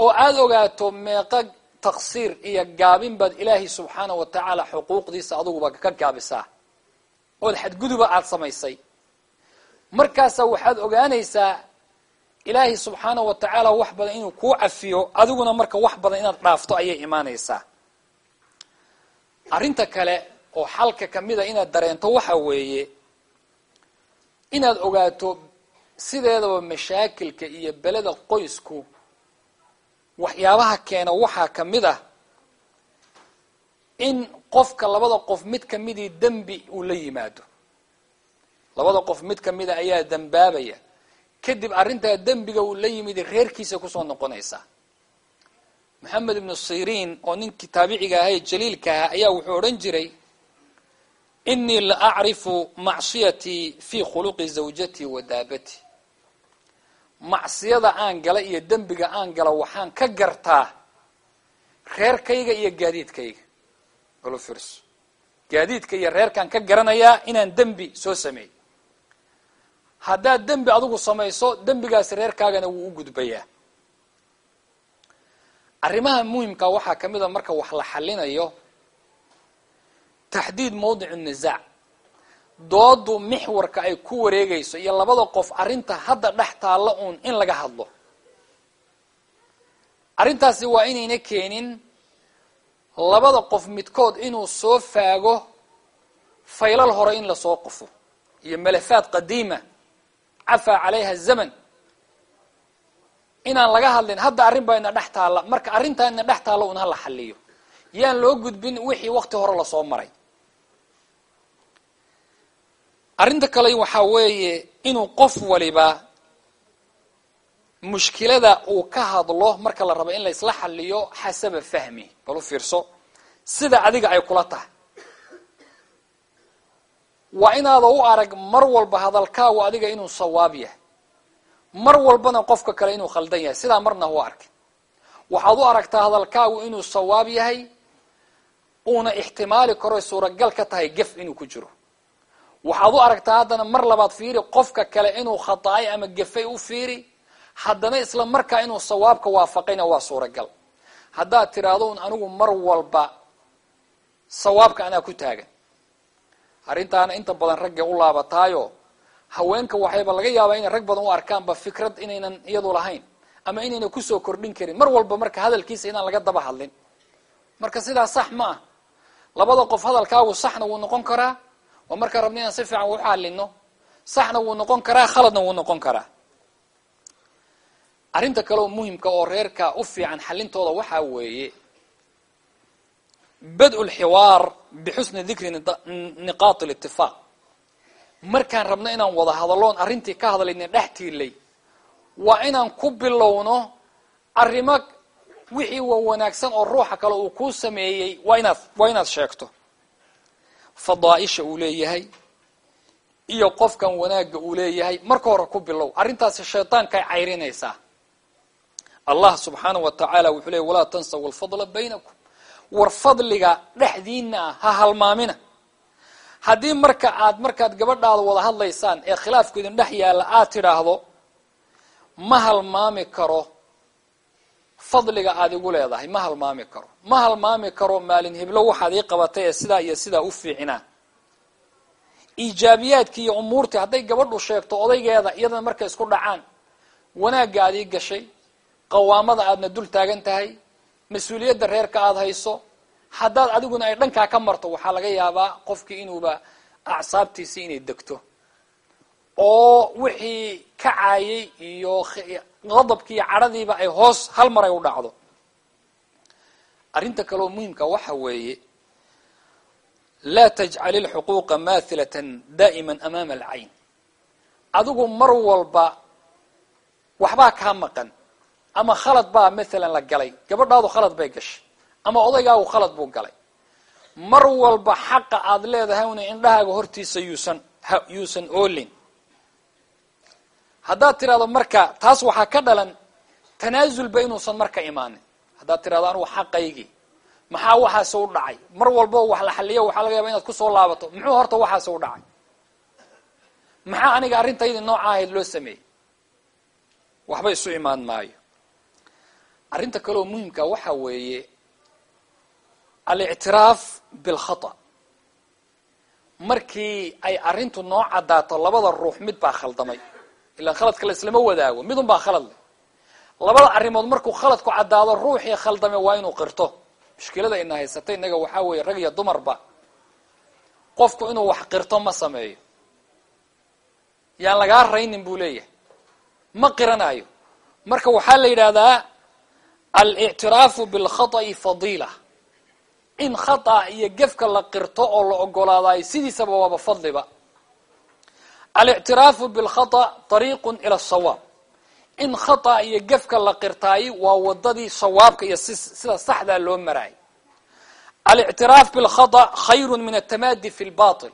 Oo aada ogaato meeqa taqsiir iyo gaabin baad ilaahay subxaana wa tacaala xuquuqdiisa adiguba ka gaabisaa. Ood xadguduba aada samaysay. Markaasaa waxaad ogaanaysaa ilaahay subxaana wa tacaala wax badan inuu kuu cafiyo adiguna marka wax badan inaad dhaafto ayay imaanaysaa arrinta kale oo xalka kamida inaad dareento waxa weeye inaad ogaato sideedaba mashaakilka iyo beleda qoysku waxyaabaha keena waxaa ka mid ah in qofka labada qof mid kamidii dembi uu la yimaado. Labada qof mid kamida ayaa dembaabaya. Kadib arrintaa dembiga uu la yimid reerkiisa ku soo noqonaysaa moxamed ibnu siriin oo ninkii taabiciga ahay jaliilka ahaa ayaa wuxuu odhan jiray inii la acrifu macsiyatii fii khuluqi zawjatii wa daabatii macsiyada aan gala iyo dembiga aan gala waxaan ka gartaa reerkayga iyo gaadiidkayga. Alo firs. Gaadiidka iyo reerkaan ka garanayaa inaan dembi soo sameey haddaad dembi adigu samayso dembigaasi reerkaagana wuu u gudbayaa arrimaha muhimka waxaa ka mid a marka wax la xalinayo taxdiid mawdicu nisaac doodu mixwarka ay ku wareegayso iyo labada qof arrinta hadda dhex taalla uun in laga hadlo. Arrintaasi waa inayna keenin labada qof midkood inuu soo faago faylal hore in la soo qufo iyo malafaad qadiima cafaa calayha zaman inaan laga hadlin hadda arrin baa ina dhex taalla. Marka arrintaa ina dhex taalla un hala xaliyo yaan loo gudbin wixii wakti hore la soo maray. Arrinta kale waxaa weeye inuu qof waliba mushkilada uu ka hadlo marka la rabo in la isla xaliyo xasaba fahmi. Bal u fiirso sida adiga ay kula tahay. Waa inaada u arag mar walba hadalkaagu adiga inuu sawaab yahay mar walbana qofka kale inuu khaldan yahay. Sidaa marna hu arkin waxaad u aragtaa hadalkaagu inuu sawaab yahay uuna ixtimaali karo suuragal ka tahay gef inuu ku jiro. Waxaad u aragtaa haddana mar labaad fiiri qofka kale inuu khata'ay ama gefay u fiiri haddana isla markaa inuu sawaabka waafaqayna waa suuragal. Haddaad tiraahdo un anigu mar walba sawaabka anaa ku taagan. Arrintaana inta badan raggay u laabataayo haweenka waxayba laga yaabaa inay rag badan u arkaanba fikrad inaynan iyadu lahayn ama inayna ku soo kordhin karin. Mar walba marka hadalkiisa inaan laga daba hadlin. Marka sidaa sax ma ah labada qof hadalkaagu saxna wuu noqon karaa waa markaa rabna inaan si fiican u xalino saxna wuu noqon karaa khaladna wuu noqon karaa. Arrinta kale oo muhimka oo reerka u fiican xalintooda waxaa weeye bad-u lxiwaar bixusni dikri niqaat litifaaq markaan rabno inaan wada hadalloon arrintii ka hadlayna dhex tiilay waa inaan ku bilowno arrimo wixii wa wanaagsan oo ruuxa kale uu kuu sameeyey. Waa inaad waa inaad sheegto. Fadaaisha uu leeyahay iyo qofkan wanaagga uu leeyahay. Marka hore ku bilow. Arrintaasi shaydaankaay cayrinaysaa. Allah subxaanahu wa tacaala wuxuu leeyay walaa tansaw alfadla baynakum. War fadliga dhexdiina ah ha halmaamina haddii marka aad markaad gabadhaada wada hadlaysaan ee khilaafku idin dhex yaalla aad tidhaahdo ma halmaami karo fadliga aad igu leedahay ma halmaami karo. Ma halmaami karo maalin heblo waxaad ii qabatay ee sidaa iyo sidaa u fiicinaa iijaabiyaadkii iyo umuurtii hadday gabadhu sheegto odaygeeda iyadana markay isku dhacaan wanaagga aad ii gashay qawaamada aadna dul taagan tahay mas'uuliyadda reerka aada hayso haddaad adiguna ay dhankaa ka marto waxaa laga yaabaa qofkii inuuba acsaabtiisii inay degto. Oo wixii ka caayay iyo qadabkii iyo cadhadiiba ay hoos hal mar ay u dhacdo. Arrinta kaleoo muhimka waxa weeye laa tajcal ilxuquuqa maathilatan daa'ima amaama alcayn adigu mar walba waxbaa kaa maqan ama khalad baa maalan la galay gabadhaadu khalad bay gashay ama odaygaagu khalad buu galay. Mar walba xaqa aad leedahay una indhahaaga hortiisa yuusan yuusan oolin. Haddaad tirahdo marka taas waxaa ka dhalan tanaasulba inuusan marka imaanin. Haddaad tirahdo anugu xaqaygii maxaa waxaase u dhacay? Mar walbo wax la xaliyo waxaa laga yaba inaad ku soo laabato. Muxuu horta waxaase u dhacay? Maxaa aniga arrintaydii nooca ahayd loo sameeyey? Waxba isu imaan maayo. Arrinta kaleoo muhimka waxa weeye alictiraaf bilkhata. Markii ay arrintu noo caddaato labada ruux mid baa khaldamay. Ilaan khaladka la islama wadaago midun baa khalad leh. Labada arrimood markuu khaladku caddaado ruuxii khaldame waa inuu qirto. Mushkilada ina haysata innaga waxaa weeye rag iyo dumarba qofku inuu wax qirto ma sameeyo. Yaan lagaa raynin buu leeyahay. Ma qiranayo. Marka waxaa la yidhaahdaa alictiraafu bilkhata'i fadiila in khata iyo gefka la qirto oo la ogolaadayo sidiisaba waaba fadliba. Alictiraafu bilkhata ariiqun ila asawaab in khata iyo gefka la qirtaayi waa wadadii sawaabka iyo sida saxdaa loo maraay alictiraaf bilkhata khayru min atamaadi fi lbatil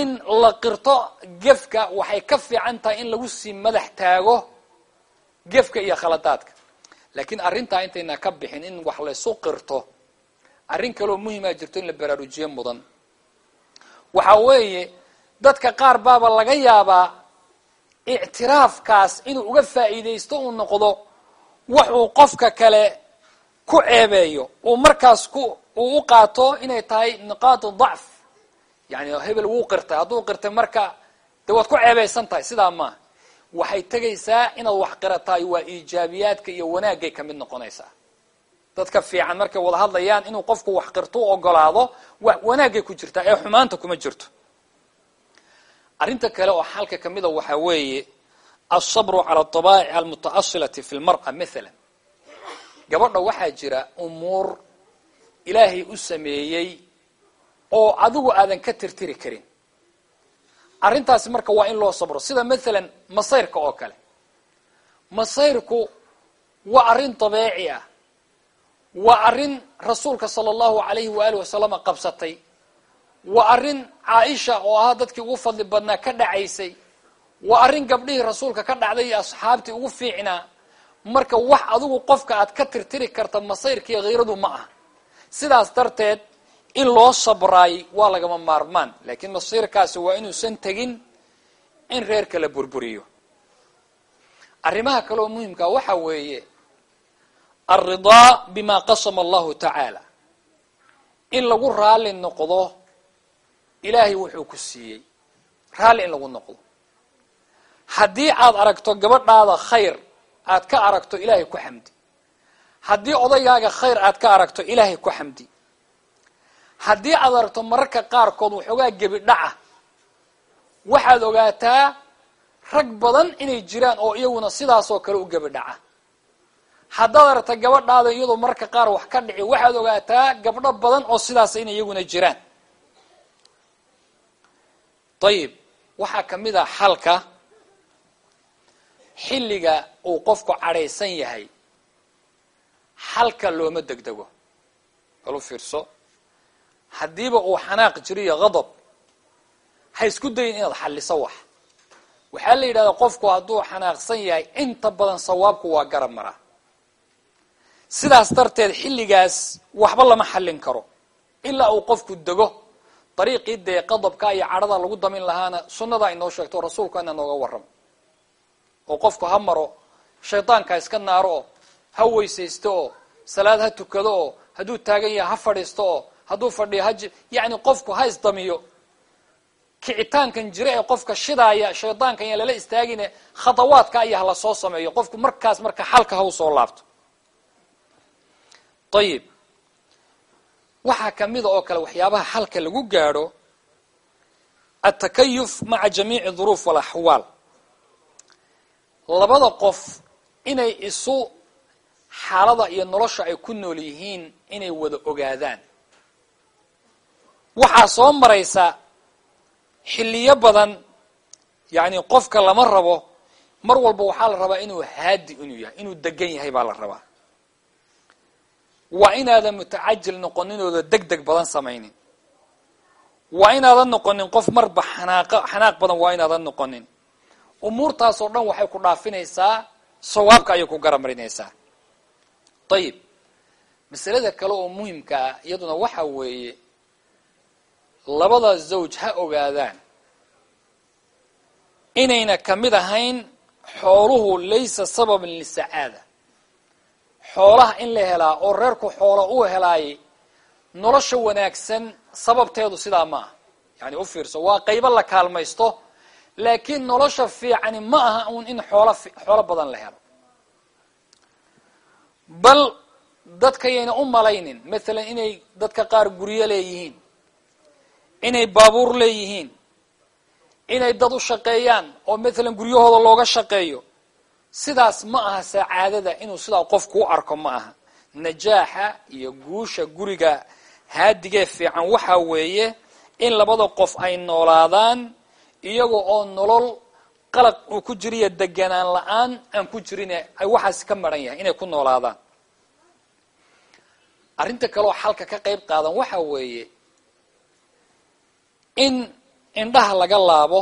in la qirto gefka waxay ka fiican tahay in lagu sii madax taago gefka iyo khaladaadka. Laakiin arrintaa intayna ka bixin in wax laysu qirto arrin kaloo muhimaa jirto in la baraarujiyo mudan. Waxa weeye dadka qaar baaba laga yaabaa ictiraafkaas inuu uga faa'iidaysto uu noqdo waxuu qofka kale ku ceebeeyo uu markaas ku uu u qaato inay tahay niqaatu dacf. Yani hebel wuu qirtay. Hadduu qirtay marka dee waad ku ceebaysan tahay sidaa maaha waxay tegaysaa inaad wax qirataay waa iijaabiyaadka iyo wanaagay ka mid noqonaysaa dadka fiican markay wada hadlayaan inuu qofku wax qirto u ogolaado wanaagay ku jirtaa ee xumaanta kuma jirto. Arrinta kale oo xalka kamida waxaa weeye alsabru cala atabaa'ic almutaasilati fi lmar'a maala gabadha waxaa jira umuur ilaahay u sameeyey oo adigu aadan ka tirtiri karin. Arrintaasi marka waa in loo sabro. Sida maalan masayrka oo kale. Masayrku waa arrin dabeeci ah waa arrin rasuulka sala allahu alayhi waaalih wasalama qabsatay. Waa arrin caaisha oo ahaa dadkii ugu fadli badnaa ka dhacaysay. Waa arrin gabdhihii rasuulka ka dhacday iyo asxaabtii ugu fiicnaa. Marka wax adigu qofka aad ka tirtiri karta masayrkiiyo khiiradu ma aha. Sidaas darteed in loo sabraay waa lagama maarmaan. Laakiin masiirkaasi waa inuusan tegin in reerka la burburiyo. Arrimaha kale oo muhimkaa waxa weeye alridaa bima qasama allahu tacaala in lagu raalli noqdo ilaahay wuxuu ku siiyey raalli in lagu noqdo haddii aad aragto gabadhaada khayr aad ka aragto ilaahay ku xamdi haddii odaygaaga khayr aad ka aragto ilaahay ku xamdi haddii aad aragto mararka qaarkood waxoogaa gebi dhaca waxaad ogaataa rag badan inay jiraan oo iyaguna sidaasoo kale u gebi dhaca haddaad aragta gabadhaada iyadoo mararka qaar wax ka dhici waxaad ogaataa gabdho badan oo sidaas inay iyaguna jiraan. Ayib waxaa ka mid ah xalka xilliga uu qofku cadhaysan yahay. Xalka looma degdego balu fiirso. Haddiiba uu xanaaq jiriyo qadab ha isku dayin inaad xalliso wax. Waxaa la yidhahdaa qofku hadduu xanaaqsan yahay inta badan sawaabku waa garab maraa sidaas darteed xilligaas waxba lama xallin karo. Ilaa uu qofku dego dariiqii dee qadabka iyo cadhada lagu damin lahaana sunnadaa inoo sheegto rasuulku ina nooga warramo. Oo qofku ha maro shaydaanka iska naaro oo ha weysaysto oo salaad ha tukado oo hadduu taagan yahay ha fadhiisto oo hadduu fadhiyo ha yacni qofku ha isdamiyo. Kicitaankan jira ee qofka shidaaya shaydaankan yaan lala istaagine khadawaadka aya hala soo sameeyo. Qofku markaas marka xalka ha u soo laabto ayib waxaa kamida oo kale waxyaabaha xalka lagu gaadho atakayuf maca jamiici duruuf walaxwaal labada qof inay isu xaalada iyo nolosha ay ku nool yihiin inay wada ogaadaan. Waxaa soo maraysa xilliyo badan yacni qofka lama rabo mar walba waxaa la rabaa inuu haadi inuu yahay inuu degan yahay baa la rabaa waa inaadan mutacajil noqoninooda deg deg badan samaynin. Waa inaadan noqonin qof marba xanaaq xanaaq badan waa inaadan noqonin. Umuurtaas oo dhan waxay ku dhaafinaysaa sawaabka ayay ku garamarinaysaa. Ayib masalada kale oo muhimka ah iyaduna waxa weeye labada zawj ha ogaadaan. Inayna ka mid ahayn xooluhu laysa sababan lisacaada xoolaha in la helaa oo reerku xoolo uu helaayay nolosha wanaagsan sababteedu sidaa ma aha yani u fiirso waa qaybo la kaalmaysto laakiin nolosha fiicani ma aha uun in xoolo xoolo badan la helo. Bal dadkayayna u malaynin mathalan inay dadka qaar guryo leeyihiin inay baabuur leeyihiin inay dad u shaqeeyaan oo mathalan guryahooda looga shaqeeyo sidaas ma aha sacaadada inuu sidaa qofku u arko ma aha. Najaaxa iyo guusha guriga haadigee fiican waxa weeye in labada qof ay noolaadaan iyaga oo nolol qalaq uu ku jiriyo deganaan la'aan aan ku jirin ay waxaas ka maran yahay inay ku noolaadaan. Arrinta kaleoo xalka ka qayb qaadan waxa weeye in indhaha laga laabo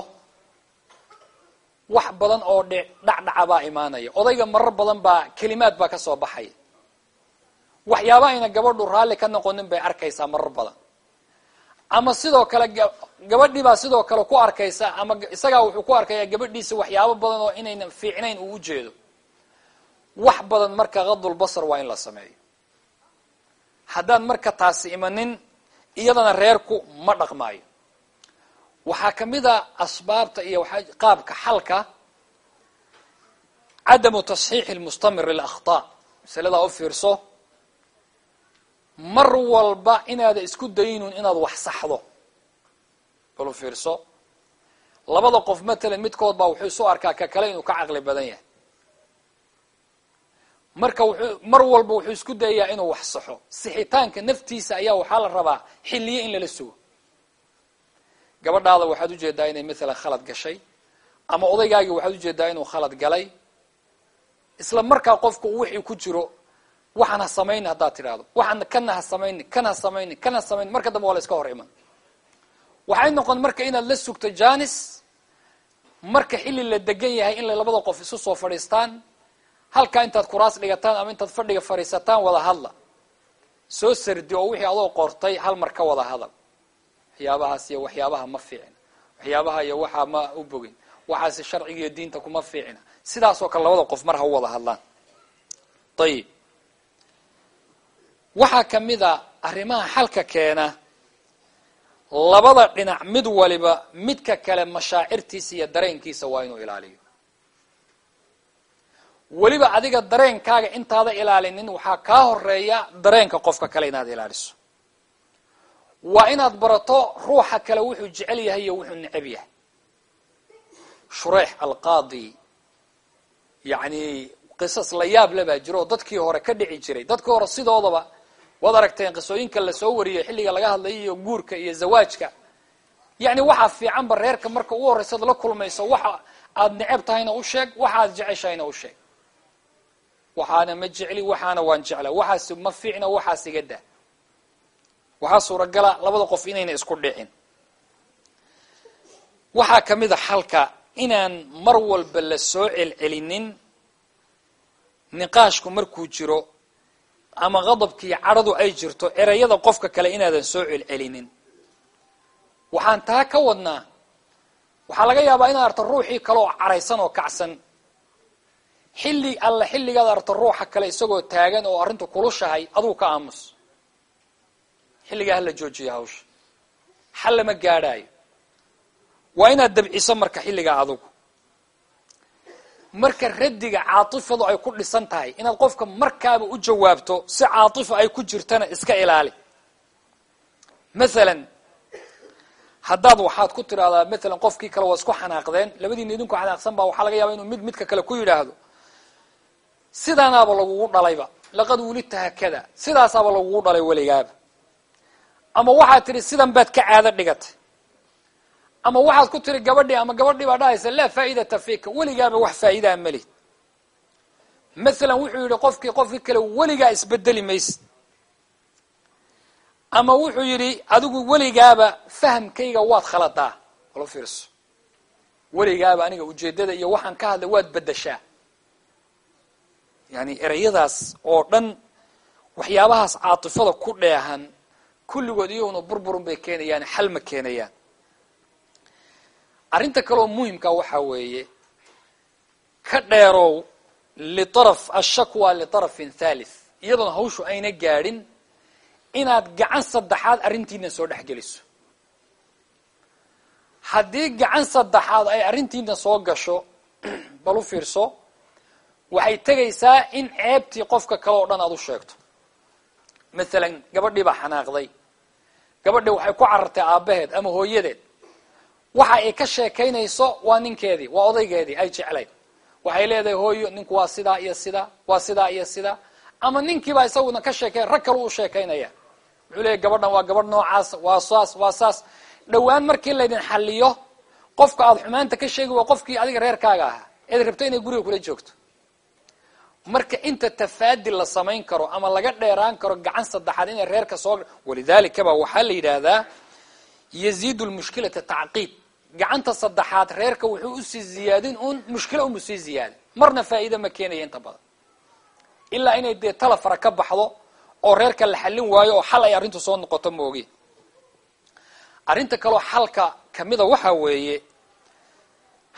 wax badan oo dhacdhaca baa imaanaya. Odayga marar badan baa kelimaad baa ka soo baxaya waxyaaba ayna gabadhu raalli ka noqonin bay arkaysaa marar badan. Ama sidoo kale gabadhii baa sidoo kale ku arkaysa ama isagaa wuxuu ku arkayaa gabadhiisa waxyaabo badan oo inayna fiicnayn uu ujeedo wax badan marka qadulbasar waa in la sameeyo. Haddaan marka taasi imanin iyadana reerku ma dhaqmaayo waxaa ka mid a asbaabta iyo qaabka xalka cadamu tasxiixi lmustamir lilakhطaa masaladaa u fiirso mar walba inaada isku daynun inaad wax saxdo bal fiirso. Labada qof matalan midkood baa wuxuu isu arkaa ka kale inuu ka caqli badan yahay. Marka wuxuu mar walba wuxuu isku dayayaa inuu wax saxo. Sixitaanka naftiisa ayaa waxaa la rabaa xilliye in lala sugo gabadhaada waxaad u jeedaa inay maalan khalad gashay ama odaygaagii waxaad u jeedaa inuu khalad galay. Isla markaa qofku wixii ku jiro waxaan ha samayni haddaad tidhaahdo. Waxaan kana ha samayni kan ha samayni kan ha samayni marka dambe waa la iska hor iman. Waxay noqon marka inaad la sugto janis marka xilli la degan yahay in labada qof isu soo fadhiistaan halkaa intaad kuraas dhigataan ama intaad fadhiga fadhiisataan wada hadla. Soo sardi oo wixii adoo qortay hal mar ka wada hadal waxyaabahaas iyo waxyaabaha ma fiicina waxyaabaha iyo waxaa ma u bogin. Waxaase sharciga iyo diinta kuma fiicina. Sidaasoo kale labada qof mar ha u wada hadlaan. Ayib waxaa ka mid a arrimaha xalka keena labada dhinac mid waliba midka kale mashaacirtiisa iyo dareenkiisa waa inuu ilaaliyo. Weliba adiga dareenkaaga intaada ilaalinin waxaa kaa horreeya dareenka qofka kale inaad ilaaliso waa inaad barato ruuxa kale wuxuu jecel yahay iyo wuxuu necab yahay. Shureex alqaadi yacni qisas la yaab le baa jiro oo dadkii hore ka dhici jiray. Dadkii hore sidoodaba waad aragteen qisooyinka la soo wariyay xilliga laga hadlayo iyo guurka iyo zawaajka. Yacni waxaa fiicanba reerka marka ugu horreysaad la kulmayso waxa aad necab tahayna u sheeg waxa aad jeceshahayna u sheeg. Waxaana ma jecli waxaana waan jecla waxaas ma fiicna waxaas iga dah waxaa suuragala labada qof inayna isku dhicin. Waxaa ka mid a xalka inaan mar walba la soo celcelinin niqaashku markuu jiro ama qadabkiiyo cadhadu ay jirto ereyada qofka kale inaadan soo celcelinin. Waxaan taa ka wadnaa waxaa laga yaabaa inaad arto ruuxii kale oo caraysan oo kacsan. Xilli alla xilligaad arto ruuxa kale isagoo taagan oo arrintu kulushahay aduu ka aamus xilligaa hala joojiyo hawsha. Xal lama gaadhaayo. Waa inaad dabciso marka xilligaa adugu. Marka raddiga caatifadu ay ku dhisan tahay inaad qofka markaaba u jawaabto si caatifa ay ku jirtana iska ilaali. Mathalan haddaad waxaad ku tidhahdaa mathalan qofkii kale waa isku xanaaqdeen labadiina idinku xanaaqsan baa waxaa laga yaaba inuu mid midka kale ku yidhaahdo. Sidaanaaba lagugu dhalayba laqad wulidta hakada sidaasaaba lagugu dhalay weligaaba ama waxaad tidhi sidan baad ka caado dhigatay. Ama waxaad ku tiri gabadhii ama gabadhii baa dhahaysa laa faa'idata fika weligaaba wax faa'idaa malid mathalan wuxuu yidhi qofkii qofkii kale weligaa isbedeli maysid ama wuxuu yidhi adigu weligaaba fahamkayga waad khaladaa wala fiirso weligaaba aniga ujeeddada iyo waxaan ka hadlay waad beddeshaa yani ereyadaas oo dhan waxyaabahaas caatifada ku dheehan kulligood iyaguna burburun bay keenayaan xal ma keenayaan. Arrinta kaleoo muhimka waxaa weeye ka dheerow liaraf ashakwa liarafin thalith. Iyadoona hawshu ayna gaadhin inaad gacan saddexaad arrintiina soo dhex geliso. Haddii gacan saddexaad ay arrintiina soo gasho bal u fiirso waxay tegaysaa in ceebtii qofka kale oo dhan aad u sheegto. Mathalan gabadhii baa xanaaqday gabadhii waxay ku carartay aabbaheed ama hooyadeed. Waxa ay ka sheekaynayso waa ninkeedii waa odaygeedii ay jeclayd waxay leedahay hooyo ninku waa sidaa iyo sidaa waa sidaa iyo sidaa. Ama ninkiibaa isaguna ka sheekey rag kale u sheekaynaya. Wuxuu leeyahy gabadhan waa gabadh noocaas waa saas waa saas. Dhowaan markii laydin xaliyo qofka aada xumaanta ka sheegi waa qofkii adiga reerkaaga ahaa. Eed rabto inay guriga kula joogto marka inta tafaadi la samayn karo ama laga dheeraan karo gacan saddexaad inay reerka soo walidaalikaba waxaa la yidhaahdaa yaziidu lmushkilata tacqiid gacanta saddexaad reerka wuxuu u sii ziyaadin un mushkila unbu sii ziyaadin. Marna faa'iida ma keenaya inta badan. Ilaa inay dee tala fara ka baxdo oo reerka la xallin waayo oo xal ay arrintu soo noqoto moogi arrinta kaloo xalka kamida waxaa weeye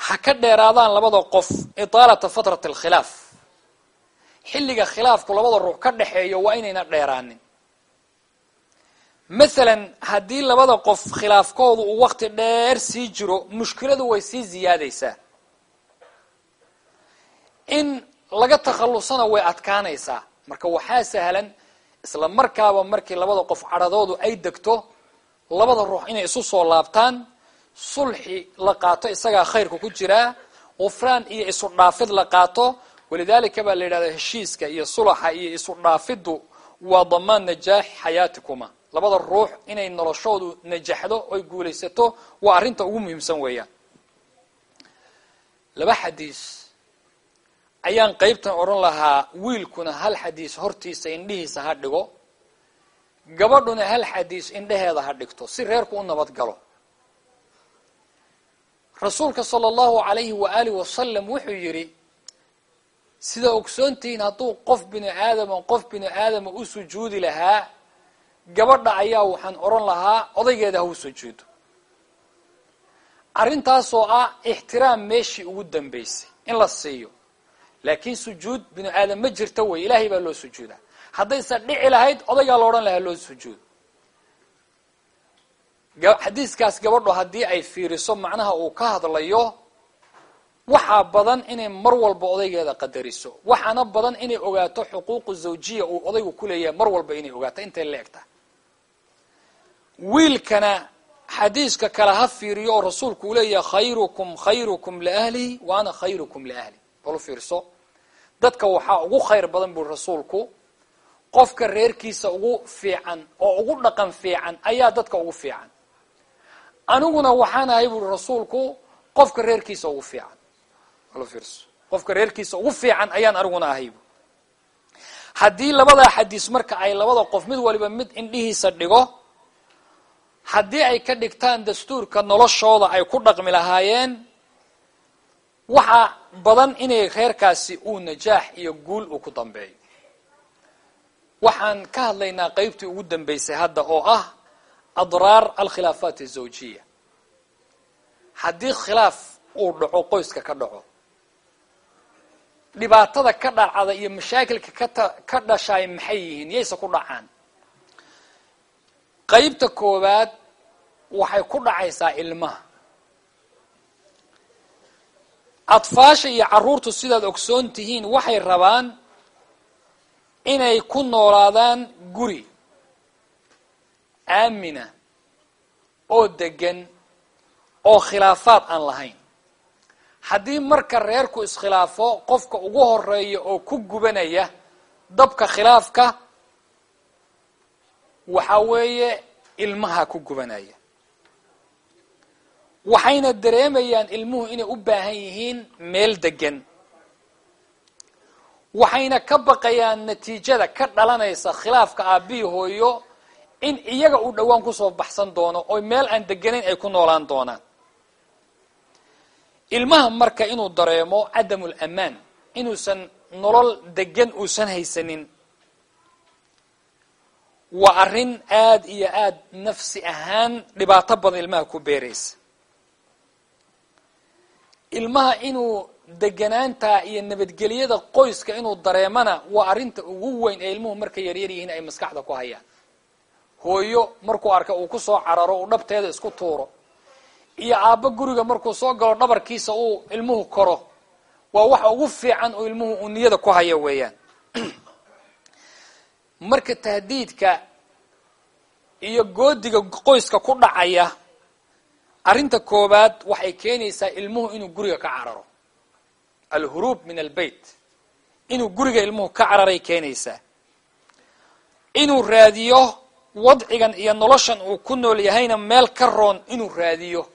ha ka dheeraadaan labada qof itaalata fatrati alkhilaaf xilliga khilaafku labada ruux ka dhexeeyo waa inayna dheeraanin. Mathalan haddii labada qof khilaafkoodu uu wakti dheer sii jiro mushkiladu way sii ziyaadaysaa. In laga takhallusana way adkaanaysaa. Marka waxaa sahlan isla markaaba markii labada qof cadhadoodu ay degto labada ruux inay isu soo laabtaan sulxi la qaato isagaa khayrka ku jiraa qufraan iyo isu dhaafid la qaato walidaalika baa la yidhahdaa heshiiska iyo sulaxa iyo isu dhaafiddu waa damaan najaax xayaatikuma. Labada ruux inay noloshoodu najaxdo oy guulaysato waa arrinta ugu muhiimsan weeyaan. Laba xadiis ayaan qeybtan odhan lahaa wiilkuna hal xadiis hortiisa indhihiisa ha dhigo gabadhuna hal xadiis indheheeda ha dhigto si reerku u nabad galo. Rasuulka sala allahu alayhi waaalih wasalam wuxuu yidhi sida ogsoontihiin hadduu qof bini aadama qof bini aadama u sujuudi lahaa gabadha ayaa waxaan odhan lahaa odaygeeda ha u sujuudo. Arrintaasoo ah ixtiraam meeshii ugu dambaysay in la siiyo. Laakiin sujuud binu aadam ma jirto wey ilaahay baa loo sujuudaa. Haddaysan dhici lahayd odaygaa la odhan lahaa loo sujuudo. Xadiiskaas gabadho haddii ay fiiriso macnaha uu ka hadlayo waxaa badan inay mar walba odaygeeda qadariso. Waxaana badan inay ogaato xuquuqu zawjiya uu odaygu ku leeyahay mar walba inay ogaato. Intay la egtahay wiilkana xadiiska kale ha fiiriyo oo rasuulku uu leeyahay khayrukum khayrukum liahlihi wa ana khayrukum liahli balu fiirso. Dadka waxaa ugu khayr badan buri rasuulku qofka reerkiisa ugu fiican oo ugu dhaqan fiican ayaa dadka ugu fiican. Aniguna waxaan ahay buri rasuulku qofka reerkiisa ugu fiican balu fiirso qofka reerkiisa ugu fiican ayaan aniguna ahay haddii labadaa xadiis marka ay labada qof mid waliba mid indhihiisa dhigo haddii ay ka dhigtaan dastuurka noloshooda ay ku dhaqmi lahaayeen waxaa badan inay reerkaasi uu najaax iyo guul uu ku dambeeyo. Waxaan ka hadlaynaa qeybtii ugu dambeysay hadda oo ah adraar alkhilaafaat azawjiya haddii khilaaf uu dhaco qoyska ka dhaco dhibaatada ka dhacda iyo mashaakilka ka dhashaay maxay yihiin? Yayse ku dhacaan. Qeybta koowaad waxay ku dhacaysaa ilmaha. Adfaasha iyo carruurtu sidaad ogsoon tihiin waxay rabaan inay ku noolaadaan guri aamina oo degan oo khilaafaad aan lahayn haddii marka reerku iskhilaafo qofka ugu horreeya oo ku gubanaya dabka khilaafka waxa weeye ilmaha ku gubanaya. Waxayna dareemayaan ilmuhu inay u baahan yihiin meel degan waxayna ka baqayaan natiijada ka dhalanaysa khilaafka aabbihi hooyo in iyaga uu dhowaan ku soo baxsan doono oo meel aan deganayn ay ku noolaan doonaan ilmaha marka inuu dareemo cadamu lamaan inuusan nolol degan uusan haysanin waa arrin aada iyo aada nafsi ahaan dhibaato badan ilmaha ku beeraysa. Ilmaha inuu deganaanta iyo nabadgelyada qoyska inuu dareemana waa arrinta ugu weyn ee ilmuhu markay yaryar yihiin ay maskaxda ku hayaan. Hooyo markuu arka uu ku soo cararo uu dhabteeda isku tuuro iyo aabbo guriga markuu soo galo dhabarkiisa uu ilmuhu koro waa waxa ugu fiican oo ilmuhu uu niyada ku haya weeyaan. Marka tahdiidka iyo goodiga qoyska ku dhacaya arrinta koowaad waxay keenaysaa ilmuhu inuu guriga ka cararo. Alhuruub min albeyt inuu guriga ilmuhu ka cararay keenaysaa. Inuu raadiyo wadcigan iyo noloshan uu ku nool yahayna meel ka roon inuu raadiyo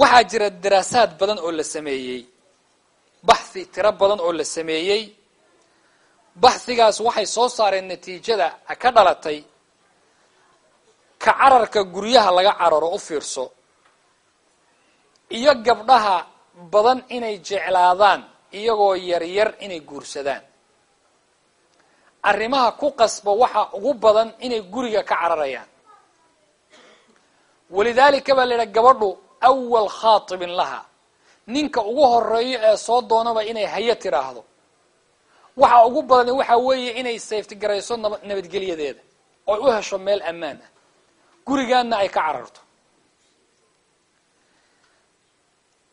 waxaa jira daraasaad badan oo la sameeyey baxhi tiro badan oo la sameeyey. Baxhigaas waxay soo saareen natiijada ka dhalatay. Ka cararka guryaha laga cararo u fiirso. Iyo gabdhaha badan inay jeclaadaan iyagoo yaryar inay guursadaan. Arrimaha ku qasba waxa ugu badan inay guriga ka cararayaan. Walidaalika baa la yidhaha gabadhu awal khaatibin laha. Ninka ugu horeeyo ee soo doonaba inay hayo tiraahdo. Waxa ugu badan waxa weeye inay sayftigarayso nabadgelyadeeda. Oy u hesho meel ammaan ah. Gurigaana ay ka cararto.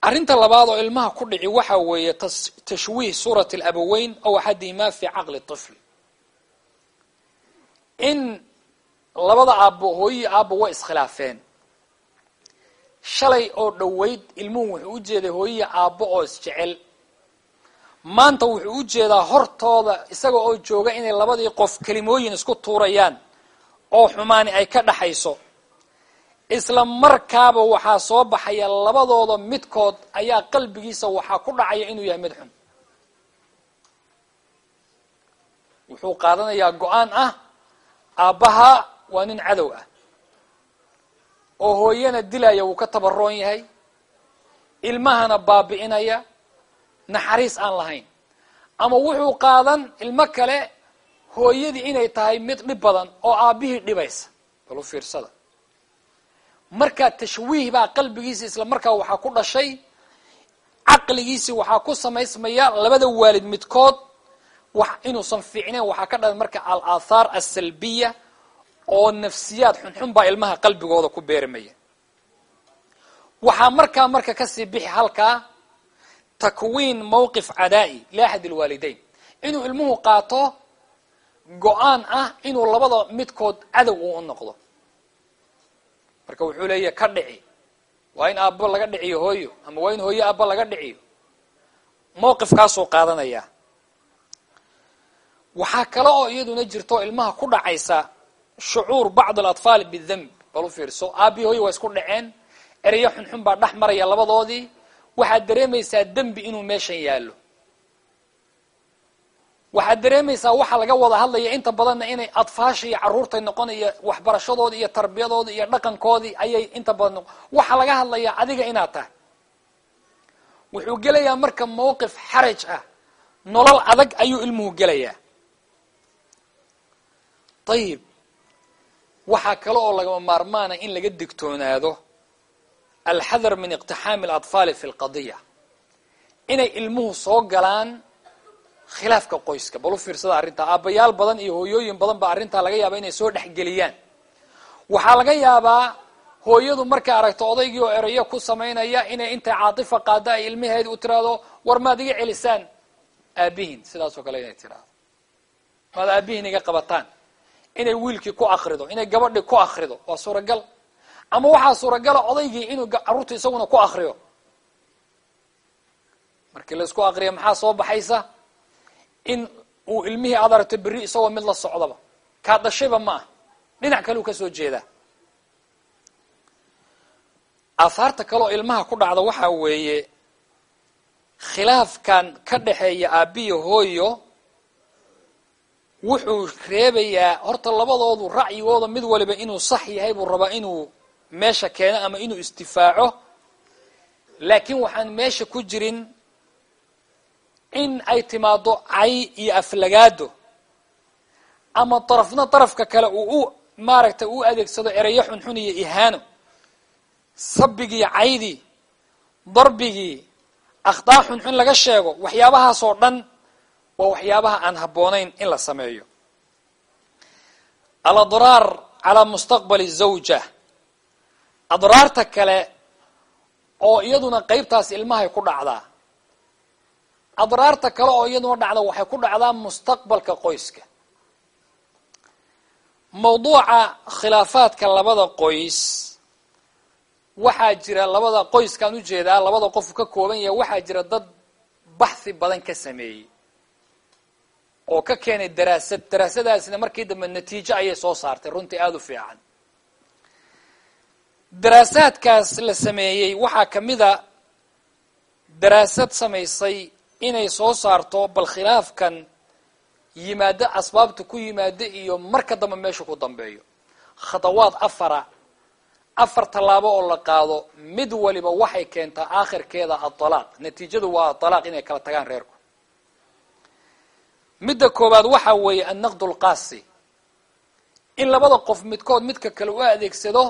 Arrinta labaad oo ilmaha ku dhici waxa weeye tashwiih suurat alabaweyn ow axadihimaa fi caqli طifli in labada aabbo hooyii aabbo way iskhilaafeen shalay oo dhoweyd ilmuhu wuxuu u jeeday hooyihii aabbo oo isjecel. Maanta wuxuu u jeedaa hortooda isaga oo jooga inay labadii qof kelimooyin isku tuurayaan oo xumaani ay ka dhaxayso. Isla markaaba waxaa soo baxaya labadooda midkood ayaa qalbigiisa waxaa ku dhacaya inuu yahay mid xun. Wuxuu qaadanayaa go'aan ah aabbaha waa nin cadow ah oo hooyana dilaya wuu ka tabaroon yahay ilmahana baabi'inaya naxariis aan lahayn. Ama wuxuu qaadan ilmo kale hooyadii inay tahay mid dhib badan oo aabbihii dhibaysa. Bal u fiirsada. Markaa tashwiih baa qalbigiisa isla markaa waxaa ku dhashay caqligiisi waxaa ku samaysmaya labada waalid midkood wax inuusan fiicnayn waxaa ka dhalan marka al aathaar asalbiya oo nafsiyaad xunxun baa ilmaha qalbigooda ku beermaya waxaa markaa marka ka sii bixi halkaa takwiin mawqif cadaa'i liaxad alwaalidayn. Inuu ilmuhu qaato go'aan ah inuu labada midkood cadow uu u noqdo. Marka wuxuu leeyahy ka dhici. Waa in aabbo laga dhiciyo hooyo ama waa in hooyo aabbo laga dhiciyo. Mawqifkaasuu qaadanayaa. Waxaa kale oo iyaduna jirto ilmaha ku dhacaysa shucuur bacd alatfaali bidemb bal u fiirso aabbii hooyo waa isku dhaceen ereyo xunxun baa dhex maraya labadoodii. Waxaad dareemaysaa dembi inuu meeshan yaallo. Waxaad dareemaysaa waxa laga wada hadlaya inta badanna inay adfaasha iyo carruurtay noqonaya waxbarashadoodii iyo tarbiyadoodii iyo dhaqankoodii ayay inta badan noqon. Waxaa laga hadlayaa adiga inaad tahay. Wuxuu gelayaa marka mawqif xaraj ah. Nolol adag ayuu ilmuhu gelayaa. Ayib waxaa kale oo lagama maarmaana in laga digtoonaado alxadar min iqtixaami alatfaali fi lqadiya inay ilmuhu soo galaan khilaafka qoyska. Bal u fiirsada arrintaa aabbayaal badan iyo hooyooyin badan baa arrintaa laga yaabaa inay soo dhexgeliyaan. Waxaa laga yaabaa hooyadu markay aragto odaygii oo erayo ku samaynaya inay intay caatifa qaada ay ilmaheedi u tiraahdo war maad iga celisaan? Aabihin sidaasoo kale inay tiraahdo maad aabihin iga qabataan inay wiilkii ku akrido inay gabadhii ku akrido waa suuragal. Ama waxaa suuragala odaygii inuu carruurtu isaguna ku akriyo markii la isku akriyo maxaa soo baxaysa? In uu ilmihii aad aragto berri isagoo mid la socdaba. Kaa dhashayba ma ah. Dhinac kale uu ka soo jeedaa. Aahaarta kaleoo ilmaha ku dhacda waxaa weeye khilaafkan ka dhexeeya aabbiyo hooyo wuxuu reebayaa horta labadoodu racyigooda mid waliba inuu sax yahay buu rabaa inuu meesha keeno ama inuu istifaaco. Laakiin waxaan meesha ku jirin in ay timaado cay iyo aflagaado ama darafna darafka kale uu u maaragtay u adeegsado ereyo xunxun iyo ihaano. Sabigii caydii darbigii akhtaa xunxun laga sheego waxyaabahaasoo dhan waa waxyaabaha aan habboonayn in la sameeyo. Aladraar calaa mustaqbali zawja. Adraarta kale oo iyaduna qeybtaas ilmahay ku dhacdaa adraarta kale oo iyaduna dhacda waxay ku dhacdaa mustaqbalka qoyska. Mawduuca khilaafaadka labada qoys. Waxaa jira labada qoyskaan u jeedaa labada qofu ka kooban yahay waxaa jira dad baxhi badan ka sameeyey oo ka keenay daraasad. Daraasadaasina markii dambe natiijo ayay soo saartay. Runtii aada u fiican. Daraasaadkaas la sameeyey waxaa ka mid a daraasad samaysay inay soo saarto bal khilaafkan yimaado asbaabta ku yimaado iyo marka dambe meesha ku dambeeyo. Khadawaad afara afar tallaabo oo la qaado mid waliba waxay keentaa aakhirkeeda adalaaq natiijadu waa adalaaq inay kala tagaan reerku midda koowaad waxa weeye annaqdu lqaasi in labada qof midkood midka kale u adeegsado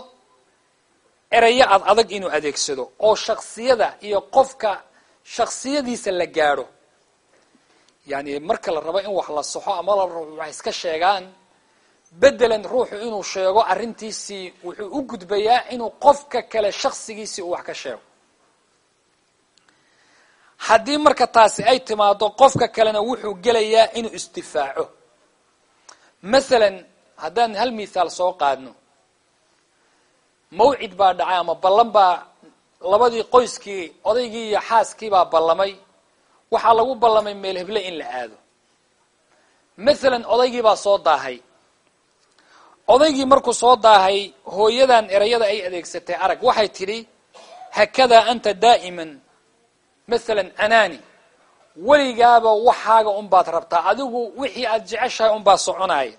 erayo ad adag inuu adeegsado oo shaksiyada iyo qofka shaksiyadiisa la gaadho. Yani marka la rabo in wax la saxo ama la rabo wax iska sheegaan bedelan ruuxu inuu sheego arrintiisii wuxuu u gudbayaa inuu qofka kale shaksigiisii uu wax ka sheego haddii marka taasi ay timaado qofka kalena wuxuu gelayaa inuu isdifaaco mathalan haddaan hal mithaal soo qaadno mawcid baa dhacay ama ballan baa labadii qoyskii odaygii iyo xaaskii baa ballamay. Waxaa lagu ballamay meel heble in la aado. Mathalan odaygii baa soo daahay. Odaygii markuu soo daahay hooyadan erayada ay adeegsatay arag. Waxay tidhi hakadaa anta daa'iman mathalan anani weligaaba waxaaga unbaad rabtaa. Adigu wixii aada jeceshahay unbaa soconaya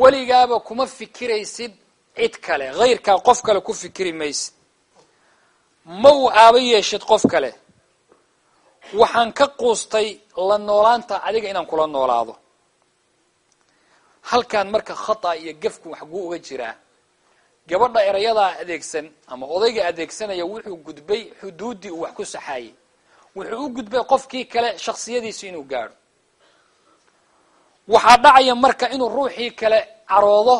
weligaaba kuma fikiraysid cid kale. Hayrkaa qof kale ku fikiri maysid ma uu aaba yeeshid qof kale. Waxaan ka quustay la noolaanta adiga inaan kula noolaado. Halkan marka khata iyo gefku waxguu uga jiraa gabadha erayadaa adeegsan ama odayga adeegsanaya wuxuu gudbay xuduuddii uu wax ku saxaayey wuxuu u gudbay qofkii kale shaksiyadiisu inuu gaadho. Waxaa dhacaya marka inuu ruuxii kale caroodo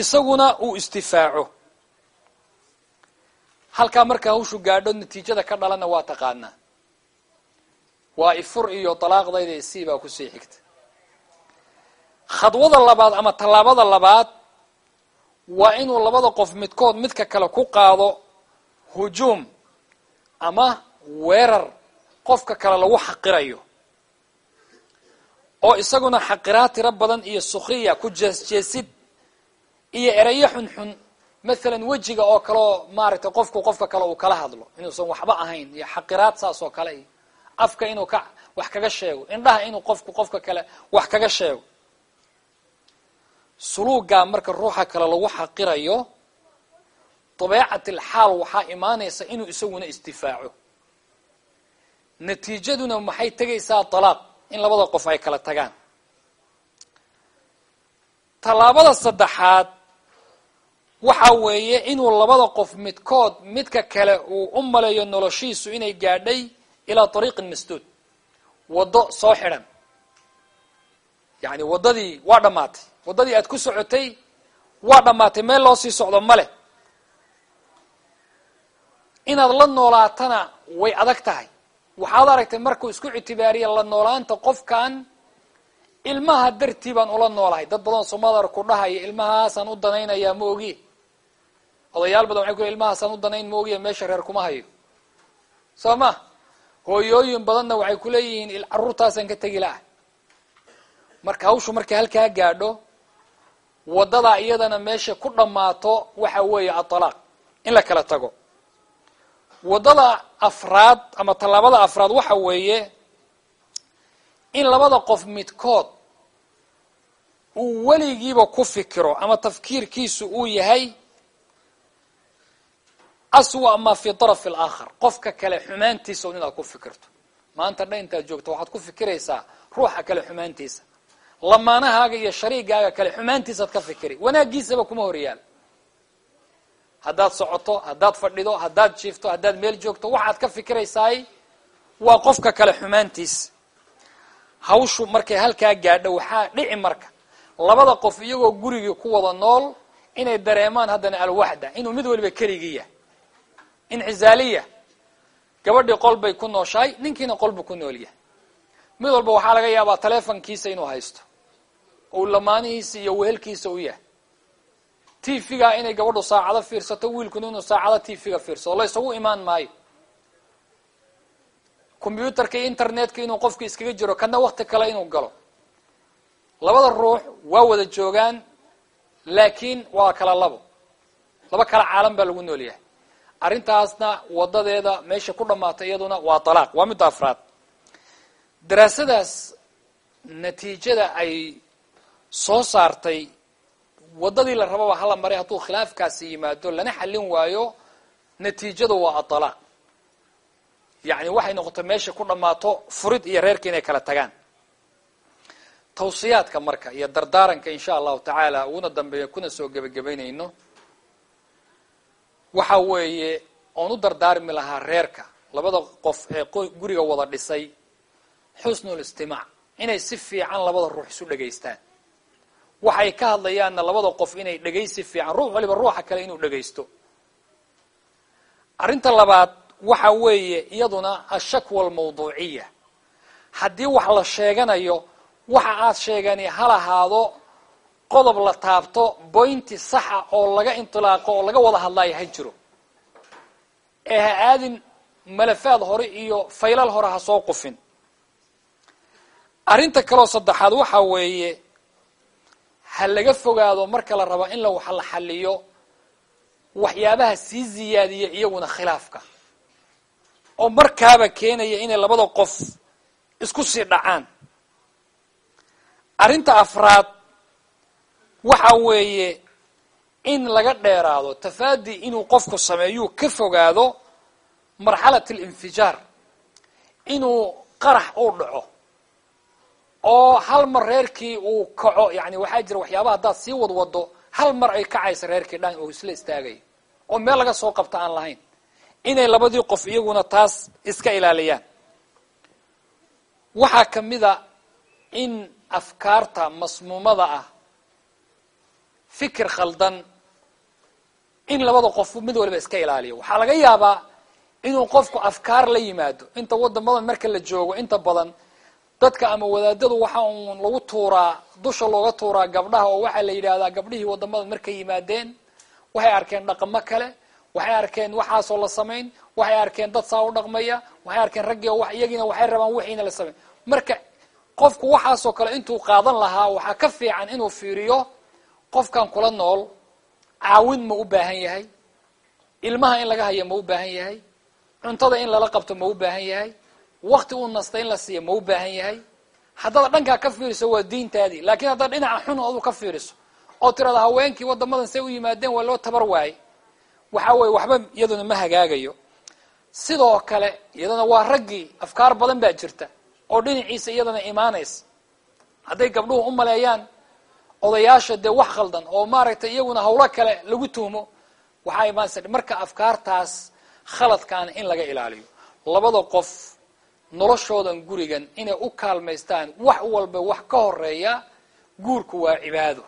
isaguna uu istifaaco. Halkaa marka hawshu gaadho natiijada ka dhalana waa taqaanaa. Waa ifur iyo dalaaqdayda isii baa ku sii xigta. Khadwada labaad ama tallaabada labaad waa inuu labada qof midkood midka kale ku qaado hujuum ama weerar qofka kale lagu xaqirayo. Oo isaguna xaqiraad tiro badan iyo sukhriya ku jeesjeesid iyo erayo xunxun mathalan wejiga oo kaleoo maaragtay qofku qofka kale uu kala hadlo inuusan waxba ahayn iyo xaqiraad saas oo kale iyo afka inuu ka wax kaga sheego indhaha inuu qofku qofka kale wax kaga sheego suluugaa marka ruuxa kale lagu xaqirayo dabeecat alxaal waxaa imaanaysa inuu isaguna isdifaaco natiijaduna maxay tegaysaa dalaaq in labada qof ay kala tagaan. Tallaabada saddexaad waxa weeye inuu labada qof midkood midka kale uu u maleeyo noloshiisu inay gaadhay ilaa ariiqin masduud waddo soo xidhan. Yacni waddadii waa dhammaatay waddadii aad ku socotay waa dhammaatay. Meel loo sii socdo ma leh. Inaad la noolaatana way adag tahay. Waxaad aragtay markuu isku ictibaariya la noolaanta qofkan ilmaha dartii baan ula noolahay. Dad badan somadar ku dhahaya ilmahaasaan u danaynayaa ma ogi. Odayaal badan waxay ku ilmahaasaan u danayn ma ogiya meesha reer kuma hayo. Soo ma? Hooyooyin badanna waxay kuleeyihiin carruurtaasaan ka tegi laah marka hawshu markay halkaa gaadho waddadaa iyadana meesha ku dhammaato waxa weeye adalaaq in la kala tago. Waddada afraad ama tallaabada afraad waxa weeye in labada qof midkood uu weligiiba ku fikiro ama tafkiirkiisu uu yahay aswa ma fi daraf alaakhar qofka kale xumaantiisa un inaad ku fikirto. Maanta dhan intaad joogto waxaad ku fikiraysaa ruuxa kale xumaantiisa lamaanahaaga iyo shariigaaga kale xumaantiisaad ka fikiri. Wanaagiisaba kuma horyaal. Haddaad socoto haddaad fadhido haddaad jiifto haddaad meel joogto waxaad ka fikiraysaay waa qofka kale xumaantiisa hawshu markay halkaa gaadho waxaa dhici marka. Labada qof iyagoo gurigii ku wada nool inay dareemaan haddana alwaxda inuu mid waliba keligii yahay incizaaliya gabadhii qol bay ku nooshahay ninkiina qol buu ku nool yahay. Mid walba waxaa laga yaabaa taleefonkiisa inuu haysto ou lamaanihiisa iyo wehelkiisa u yahay. T v-ga inay gabadhu saacado fiirsato wiilkuna inuu saacado t v-ga fiirsado la ysagu imaan maayo. Combyuutarka iyo internetka inuu qofka iskaga jiro kana wakti kale inuu galo. Labada ruux waa wada joogaan laakiin waa kala labo. Laba kala caalam baa lagu nool yahay. Arrintaasna wadadeeda meesha ku dhamaatay iyaduna waa talaaq waa midda afraad. Daraasadaas natiijada ay soo saartay waddadii la rababa hala maray hadduu khilaafkaasi yimaado lana xallin waayo natiijadu waa adalaaq yacni waxay noqotay meesha ku dhammaato furid iyo reerka inay kala tagaan. Tawsiyaadka marka iyo dardaaranka insha allahu tacaala uguna dambeeya kuna soo gebagabaynayno. Waxa weeye oon u dardaarmi lahaa reerka labada qof ee guriga wada dhisay xusnul istimaac inay si fiican labada ruux isu dhegaystaan waxay ka hadlayaanna labada qof inay dhegaysi fiican. Ruux waliba ruuxa kale inuu dhegaysto. Arrinta labaad waxa weeye iyaduna ashakwa almawduuciya. Haddii wax la sheeganayo waxa aad sheegani hal ahaado qodob la taabto boynti saxa oo laga intilaaqo oo laga wada hadlaayo ha jiro. Ee ha aadin malafaad hore iyo faylal hore ha soo qufin. Arrinta kaloo saddexaad waxa weeye ha laga fogaado marka la rabo in la wax xaliyo waxyaabaha sii ziyaadiya iyaguna khilaafka. Oo markaaba keenaya inay labada qof isku sii dhacaan. Arrinta afraad waxa weeye in laga dheeraado tafaadi inuu qofku sameeyuu ka fogaado marxalat alinfijaar inuu qarax uu dhaco oo hal mar reerkii uu kaco yani waxaa jira waxyaabaha haddaad sii wadwado hal mar ay kacaysa reerkii dhan oo isla istaagaya oo meel laga soo qabta aan lahayn. Inay labadii qof iyaguna taas iska ilaaliyaan. Waxaa ka mid a in afkaarta masmuumada ah fikir khaldan in labada qof mid waliba iska ilaaliyo. Waxaa laga yaabaa inuu qofku afkaar la yimaado. Inta wadamadan marka la joogo inta badan dadka ama wadaadadu waxa uun lagu tuuraa dusha looga tuuraa gabdhaha oo waxaa la yidhaahdaa gabdhihii wadamadan markay yimaadeen waxay arkeen dhaqamo kale waxay arkeen waxaasoo la samayn waxay arkeen dad saa u dhaqmaya waxay arkeen raggii iyagina waxay rabaan wixiina la samayn. Marka qofku waxaasoo kale intuu qaadan lahaa waxaa ka fiican inuu fiiriyo qofkan kula nool caawin ma u baahan yahay ilmaha in laga hayo ma u baahan yahay cuntada in lala qabto ma u baahan yahay wakti uu nasta in la siiyo ma u baahan yahay? Haddaad dhankaa ka fiiriso waa diintaadii laakiin haddaad dhinaca xun odu ka fiiriso oo tirada haweenkii wadamadan say u yimaadeen waa loo tabar waayey. Waxa weye waxba iyaduna ma hagaagayo. Sidoo kale iyadana waa raggii afkaar badan baa jirta oo dhinaciisa iyadana imaanaysa. Hadday gabdhuhu u maleeyaan odayaasha dee wax khaldan oo maaragtay iyaguna hawlo kale lagu tuhmo waxaa imaanaysa marka afkaartaas khaladkaana in laga ilaaliyo. Labada qof noloshoodan gurigan inay u kaalmaystaan wax walba wax ka horreeya guurku waa cibaado